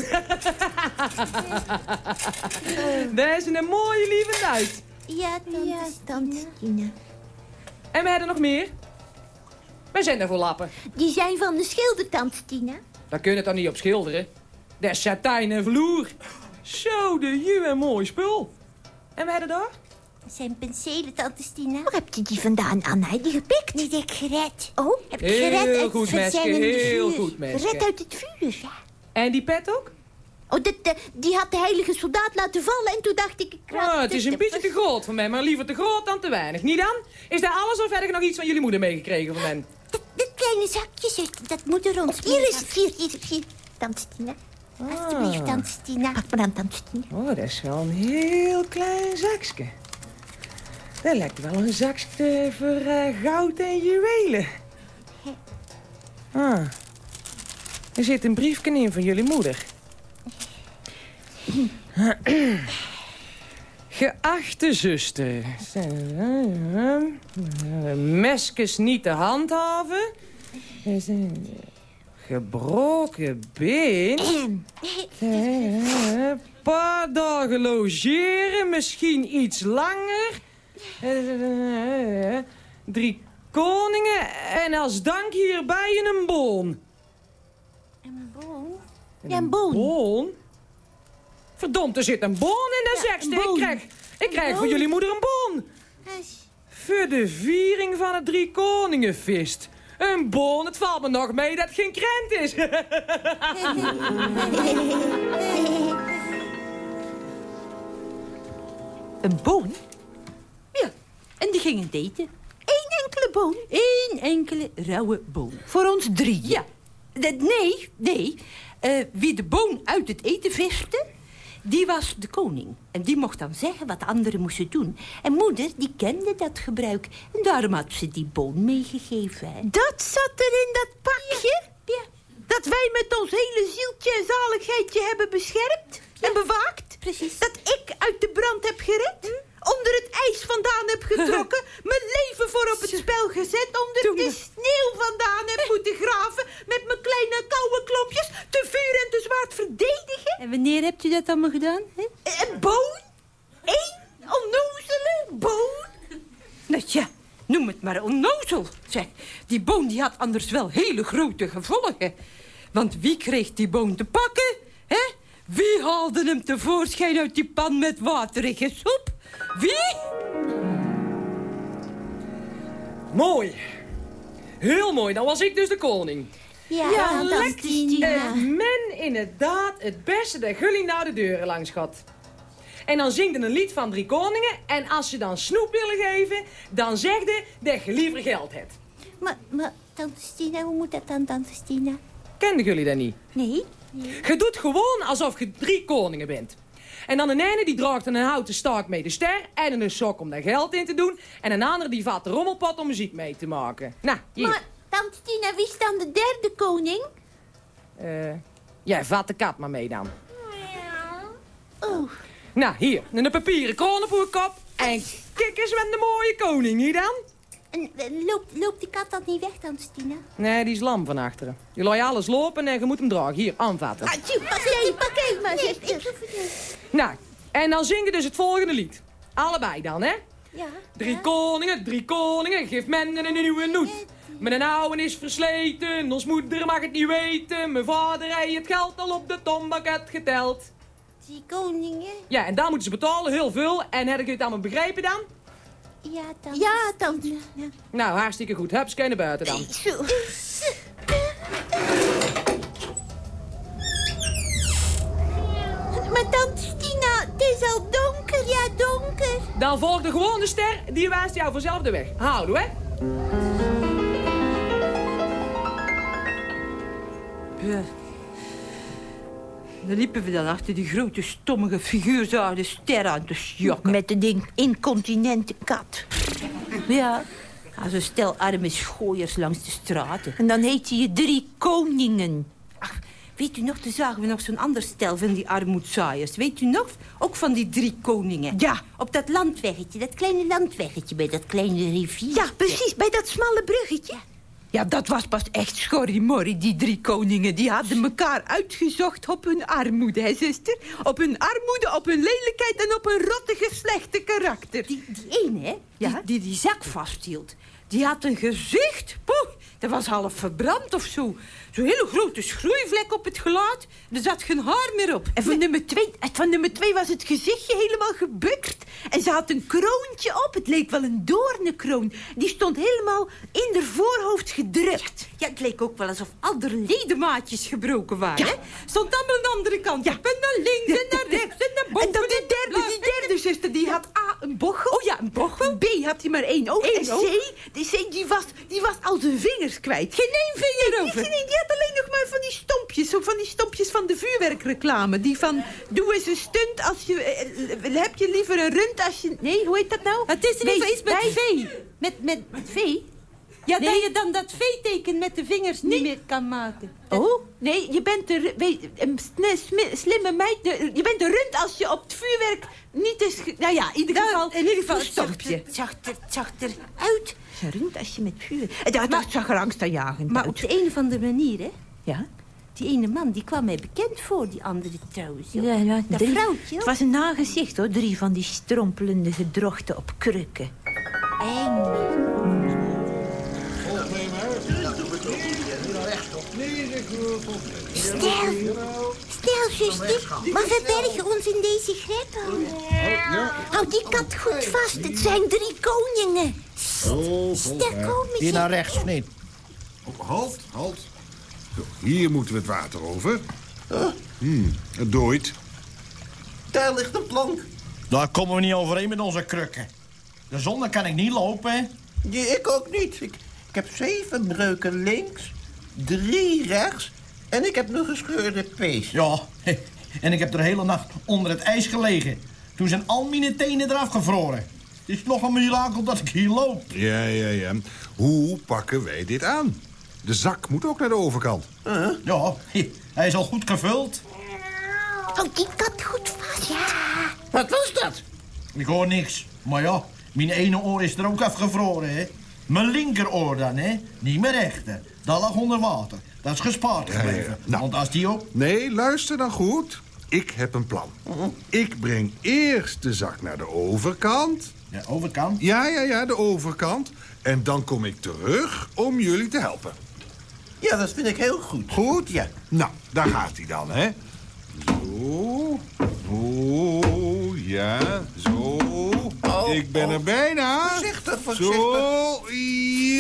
Deze is een mooie lieve uit. Ja, tante, tante Stina. En we hebben nog meer. Wij zijn er voor lappen. Die zijn van de schilder, tante Stina. Daar kun je het dan niet op schilderen. Dat is satijn en vloer. Zo, de ju en mooi spul. En we hebben daar? Dat zijn penselen, tante Stina. Waar heb je die vandaan, Anna? Die gepikt? Die heb ik gered. Oh, heb ik Heel gered uit goed, het verzengende heel vuur. goed, meisje. Gered uit het vuur, ja. En die pet ook? Oh, dat, die had de heilige soldaat laten vallen en toen dacht ik... Ah, het is een beetje te groot voor mij, maar liever te groot dan te weinig. Niet dan? Is daar alles of heb ik nog iets van jullie moeder meegekregen van mij? Dat kleine zakje, zus, dat moeder ons... Hier is het, hier, hier, hier. Tante Stina. Alsjeblieft, tante Stina. Pak maar aan, tante. Oh, dat is wel een heel klein zakje. Dat lijkt wel een zakje voor eh, goud en juwelen. Ah. Er zit een briefje in van jullie moeder. Geachte zuster. Meskes niet te handhaven. Gebroken been. Een paar dagen logeren, misschien iets langer. Eh, Drie koningen en als dank hierbij een boon. Een boom? Ja, een boon. Verdomd, er zit een boon in de Ja. Ik krijg, ik krijg voor jullie moeder een boon. Voor de viering van het Drie Koningenfeest. Een boon, het valt me nog mee dat het geen krent is. Een boon? Ja, en die gingen daten. Eén enkele boon? Eén enkele rauwe boon. Voor ons drie. Ja. Dat- nee, nee. Eh, wie de boon uit het eten viste, die was de koning. En die mocht dan zeggen wat de anderen moesten doen. En moeder, die kende dat gebruik. En daarom had ze die boon meegegeven. hè. Dat zat er in dat pakje? Ja. Dat wij met ons hele zieltje en zaligheidje hebben beschermd en bewaakt? Precies. Dat ik uit de brand heb gered? Onder het ijs vandaan heb getrokken, mijn leven voor op het spel gezet, onder de sneeuw vandaan heb moeten graven, met mijn kleine koude klompjes te vuur en te zwaard verdedigen. En wanneer hebt u dat allemaal gedaan? Hè? Een boon? Eén onnozele boon? Nou ja, noem het maar onnozel. Zeg, die boon die had anders wel hele grote gevolgen. Want wie kreeg die boon te pakken? hè? Wie haalde hem tevoorschijn uit die pan met waterige soep? Wie? Mooi. Heel mooi. Dan was ik dus de koning. Ja, ja lekker heeft men inderdaad het beste dat jullie naar de deuren langs gaat. En dan zingt een lied van drie koningen. En als je dan snoep willen geven, dan zeg je dat je liever geld hebt. Maar, maar, tante Stina, hoe moet dat dan, tante Stina? Kenden jullie dat niet? Nee? Je doet gewoon alsof je drie koningen bent. En dan een ene die draagt een houten staak mee de ster en een sok om daar geld in te doen. En een andere die vat de rommelpot om muziek mee te maken. Nou, hier. Maar, tante Stina, wie is dan de derde koning? Eh, ja, vat de kat maar mee dan. Oh. Nou, hier, een papieren kroon op uw kop. En kijk eens met de mooie koning hier dan. En eh, loopt, loopt die kat dan niet weg, tante Stina? Nee, die is lam van achteren. Je je alles lopen en je moet hem dragen. Hier, aanvatten. Ah, tjoe, pak even, pak even maar, nee, ik hoef het niet. Nou, en dan zingen dus het volgende lied. Allebei dan, hè? Ja. Drie koningen, drie koningen, geef men een nieuwe noet. Mijn oude is versleten, ons moeder mag het niet weten. Mijn vader heeft het geld al op de tombaket geteld. Die koningen? Ja, en daar moeten ze betalen, heel veel. En heb ik het allemaal begrepen dan? Ja, tante Ja, tante. Ja. Nou, hartstikke goed. Hups, naar buiten dan. Zo. Maar tante Stina, het is al donker. Ja, donker. Dan volgt de gewone ster, die wijst jou vanzelf de weg. Houden, hè? Ja. Dan liepen we dan achter die grote, stommige figuurzaarde ster aan te sjokken. Met de ding incontinente kat. Ja. Als een stel arme schooiers langs de straten. En dan heet je drie koningen. Weet u nog, toen zagen we nog zo'n ander stel van die armoedzaaiers. Weet u nog? Ook van die drie koningen. Ja. Op dat landweggetje, dat kleine landweggetje bij dat kleine rivier. Ja, precies, bij dat smalle bruggetje. Ja, dat was pas echt schorrimorrie, die drie koningen. Die hadden elkaar uitgezocht op hun armoede, hè, zuster? Op hun armoede, op hun lelijkheid en op hun rottige, slechte karakter. Die, die ene, hè? Die, die die zak vasthield. Die had een gezicht. Poeh, dat was half verbrand of zo. Zo'n hele grote schroeivlek op het gelaat. Er zat geen haar meer op. En van nummer, twee, van nummer twee was het gezichtje helemaal gebukt. En ze had een kroontje op. Het leek wel een doornenkroon. Die stond helemaal in haar voorhoofd gedrukt. Ja, het leek ook wel alsof al de ledemaatjes gebroken waren. Ja. hè? Stond allemaal aan de andere kant Ja. En naar links en naar rechts en naar boven. En dan die derde, die derde zuster, die had A, een bochel. Oh ja, een bochel. B had hij maar één oog. En. C, die, C die, was, die was al zijn vingers kwijt. Geen één vinger over. nee, die had alleen nog maar van die stompjes. Zo van die stompjes van de vuurwerkreclame. Die van, doe eens een stunt als je... eh, eh, heb je liever een rund als je... Nee, hoe heet dat nou? Het is in ieder iets met Bij- vee. Met, met, met vee? Ja, Nee. dat je dan dat veeteken met de vingers niet meer kan maken. Oh, nee, je bent een, weet, een slimme meid. De- Je bent een rund als je op het vuurwerk niet is... Nou ja, in ieder geval... in ieder geval, een het zag, stompje. er, het zag, er, het zag eruit. Een rund als je met vuur... Eh, Dat, dat zag er angstaanjagend Maar uit. op de een of andere manier, hè? Ja? Die ene man, die kwam mij bekend voor, die andere trouwens. joh. Ja, ja, dat drie. vrouwtje. Het was een nagezicht, hoor. Drie van die strompelende gedrochten op krukken. Eng. Stel, Maar verbergen ons in deze greppel. Hou die kat goed vast. Het zijn drie koningen. Daar komen Hier ze. naar rechts? Oh, halt, halt. Zo, hier moeten we het water over. Hmm, het dooit. Daar ligt een plank. Daar komen we niet overeen met onze krukken. De zon kan ik niet lopen, hè? Ja, ik ook niet. Ik, ik heb zeven breuken links, drie rechts en ik heb nog een gescheurde pees. Ja, en ik heb de hele nacht onder het ijs gelegen. Toen zijn al mijn tenen eraf gevroren. Het is nog een mirakel dat ik hier loop. Ja, ja, ja. Hoe pakken wij dit aan? De zak moet ook naar de overkant. Ja, hij is al goed gevuld. Hou die kat goed vast. Ja. Wat was dat? Ik hoor niks. Maar ja, mijn ene oor is er ook afgevroren, hè. Mijn linkeroor dan, hè. Niet mijn rechter. Dat lag onder water. Dat is gespaard gebleven. Nou. Want als die ook... Nee, luister dan goed. Ik heb een plan. Ik breng eerst de zak naar de overkant. De overkant? Ja, ja, ja, de overkant. En dan kom ik terug om jullie te helpen. Ja, dat vind ik heel goed. Goed? Ja. Nou, daar gaat hij dan, hè. Zo. Oh, ja, zo. Oh, ik ben oh. er bijna. Voorzichtig, voorzichtig. Zo,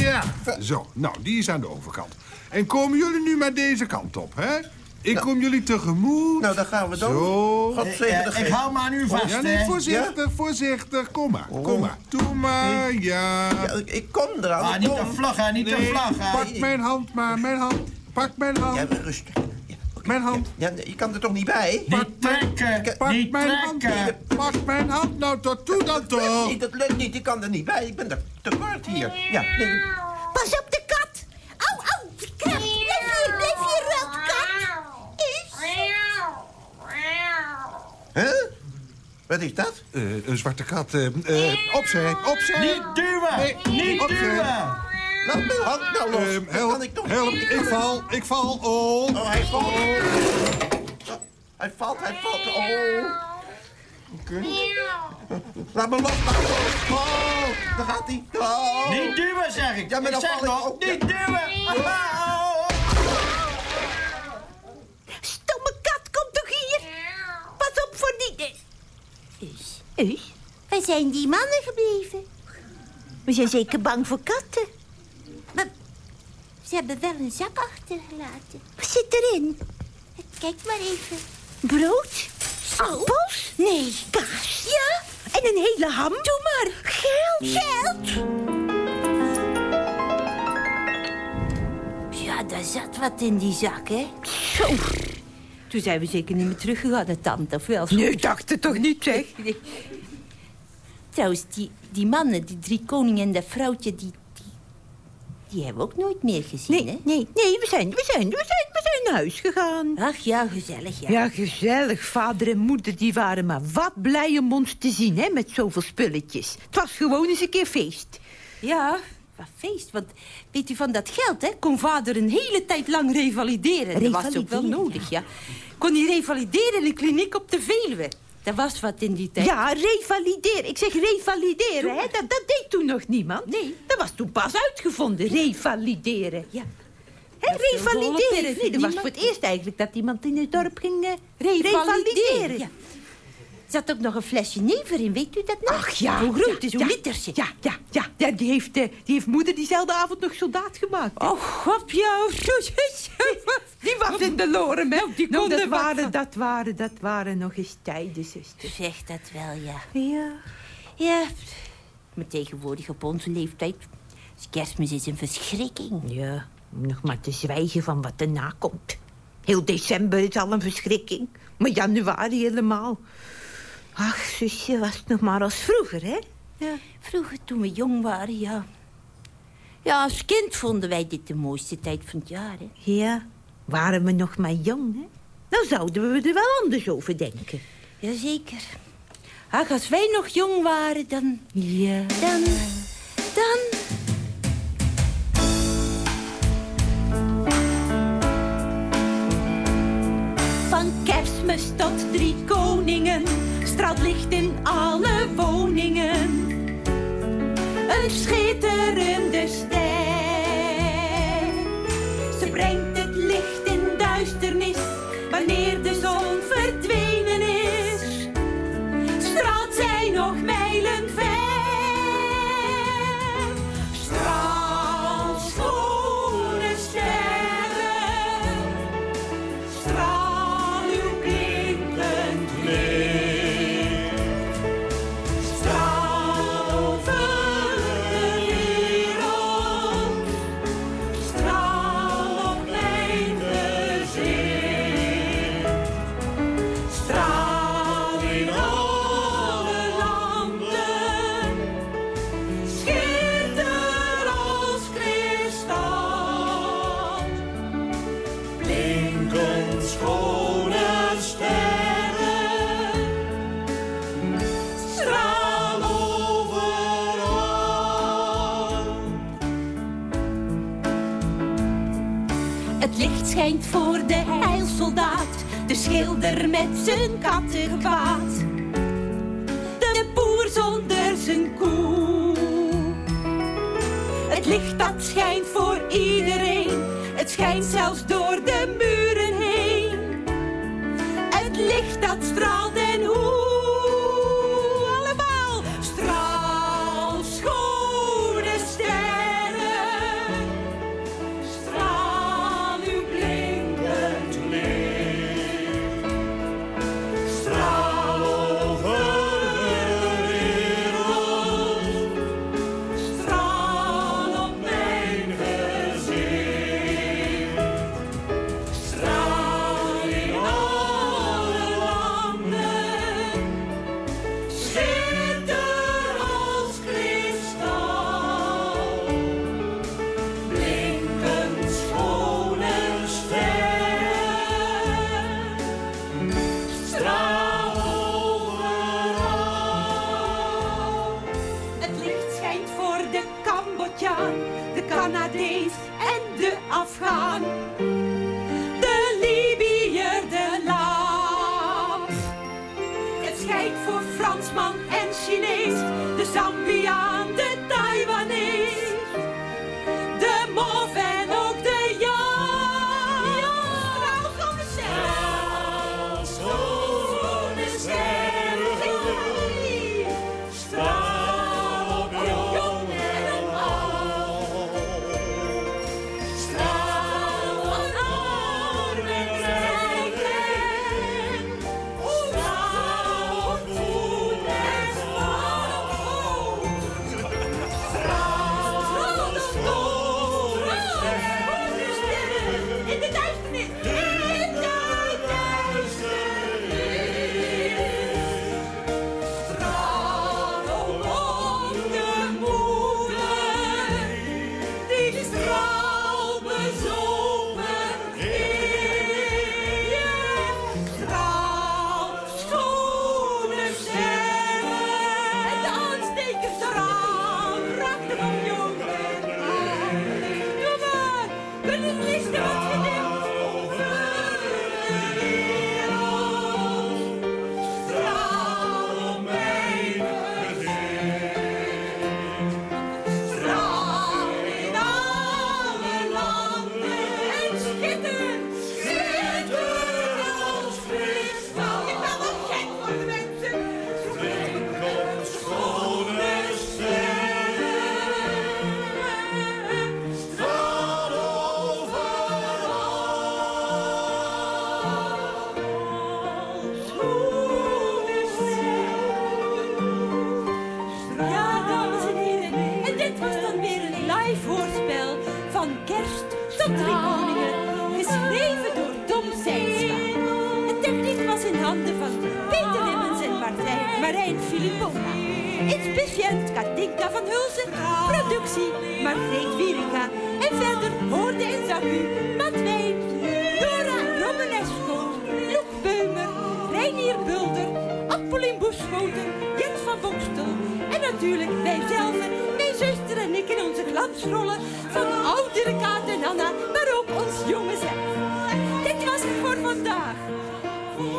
Ja, zo. Nou, die is aan de overkant. En komen jullie nu maar deze kant op, hè? Ik kom jullie tegemoet. Nou, dan gaan we dan. Zo. God zegen de ik hou me aan u vast, Ja, nee, voorzichtig, voorzichtig. Kom maar, kom maar. Doe maar, ja. Ja, ik- ik kom eraan. Ah, niet kom. te vlug, hè, niet te Nee, vlug, hè. pak mijn hand maar, mijn hand. Pak mijn Ja, hand, rustig. Mijn hand. Ja, je kan er toch niet bij? Niet trekken, Pak niet mijn hand. trekken. Pak mijn hand nou tot toe dan Dat lukt toch. niet, dat lukt niet. Ik kan er niet bij. Ik ben er te kort hier. Ja, nee. Pas op de kat. Au, au, kracht. Blijf hier, blijf hier, rotkat. Is. Huh? Wat is dat? Eh, een zwarte kat. eh eh, opzij, opzij. Niet duwen, Nee, niet opzij. duwen. Laat mijn hand nou los. Eh, Dat help, kan ik toch help, niet. ik val, ik val. Oh. Oh, hij valt. Hij valt, hij valt. Oh. Laat me los, laat me los. Oh, daar gaat hij. Oh. Niet duwen, zeg ik. Ja, maar ik dan zeg val ik ook. niet duwen. Ah, Stomme kat, kom toch hier. Pas op voor die... Is. Is? Waar zijn die mannen gebleven? We zijn zeker bang voor katten. Ze hebben wel een zak achtergelaten. Wat zit erin? Kijk maar even. Brood? Appels? Nee. Kaas? Ja. En een hele ham? Doe maar. Geld? Geld? Ja, daar zat wat in die zak, hè? Zo. Toen zijn we zeker niet meer teruggegaan naar tante, of wel? Nee, dacht het toch niet, zeg. Nee. Trouwens, die, die mannen, die drie koningen en dat vrouwtje, die, die, hebben we ook nooit meer gezien, Nee, hè? nee, nee, we zijn, we zijn, we zijn, we zijn naar huis gegaan. Ach ja, gezellig, ja. Ja, gezellig. Vader en moeder die waren maar wat blij om ons te zien, hè, met zoveel spulletjes. Het was gewoon eens een keer feest. Ja, wat feest. Want weet u van dat geld, hè? Kon vader een hele tijd lang revalideren. Dat was ook wel Revalideren, nodig, ja. Kon hij revalideren in een kliniek op de Veluwe. Dat was wat in die tijd. Ja, revalideren. Ik zeg revalideren, hè. Dat, dat deed toen nog niemand. Nee. Dat was toen pas uitgevonden, revalideren. Ja. Hè, revalideren. Nee, dat was voor het eerst eigenlijk dat iemand in het dorp ging eh, Revalideren. revalideren. Ja. Er zat ook nog een flesje never in, weet u dat nog? Ach ja. Hoe groot, ja, zo'n ja, litertje. Ja, ja, ja. ja die, heeft, eh, die heeft moeder diezelfde avond nog soldaat gemaakt. Oh, god, ja. Die was in de lorem, hè? die Nou, dat, waren, dat, waren, dat waren nog eens tijden, zuster. Zeg dat wel, ja. Ja. Ja, maar tegenwoordig op onze leeftijd... is Kerstmis is een verschrikking. Ja, om nog maar te zwijgen van wat erna komt. Heel december is al een verschrikking. Maar januari helemaal. Ach, zusje, was het nog maar als vroeger, hè? Ja, vroeger toen we jong waren, ja. Ja, als kind vonden wij dit de mooiste tijd van het jaar, hè. Ja, waren we nog maar jong, hè? Nou zouden we er wel anders over denken. Jazeker. Ach, als wij nog jong waren, dan... Ja. Dan... Dan... Van kerstmis tot drie koningen straalt licht in alle woningen. Een schitterende ster. Ze brengt schijnt voor de heilsoldaat, de schilder met zijn kattenkwaad. De boer zonder zijn koe. Het licht dat schijnt voor iedereen, het schijnt zelfs door de muren heen. Het licht dat straalt natuurlijk wij zelf, mijn zuster en ik in onze glansrollen van oudere Kaat en Anna, maar ook ons jonge zelf. Dit was het voor vandaag.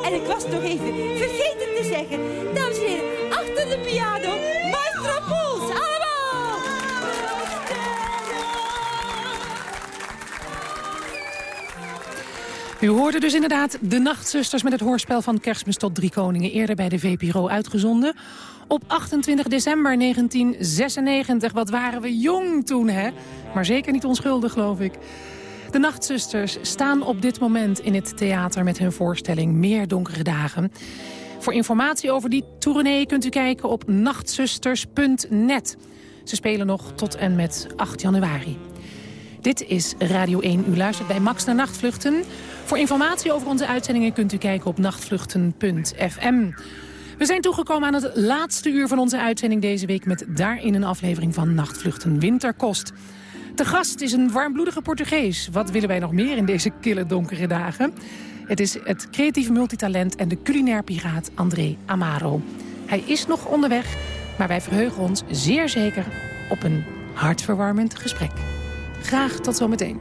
En ik was nog even vergeten te zeggen, dames en heren, achter de piano, Maestro Poels, U hoorde dus inderdaad de Nachtzusters met het hoorspel van Kerstmis tot Drie Koningen... eerder bij de VPRO uitgezonden. Op 28 december 1996. Wat waren we jong toen, hè? Maar zeker niet onschuldig, geloof ik. De Nachtzusters staan op dit moment in het theater... met hun voorstelling Meer Donkere Dagen. Voor informatie over die tournee kunt u kijken op nachtzusters.net. Ze spelen nog tot en met 8 januari. Dit is Radio 1. U luistert bij Max naar Nachtvluchten. Voor informatie over onze uitzendingen kunt u kijken op nachtvluchten.fm. We zijn toegekomen aan het laatste uur van onze uitzending deze week... met daarin een aflevering van Nachtvluchten Winterkost. De gast is een warmbloedige Portugees. Wat willen wij nog meer in deze kille donkere dagen? Het is het creatieve multitalent en de culinair piraat André Amaro. Hij is nog onderweg, maar wij verheugen ons zeer zeker op een hartverwarmend gesprek. Graag tot zometeen.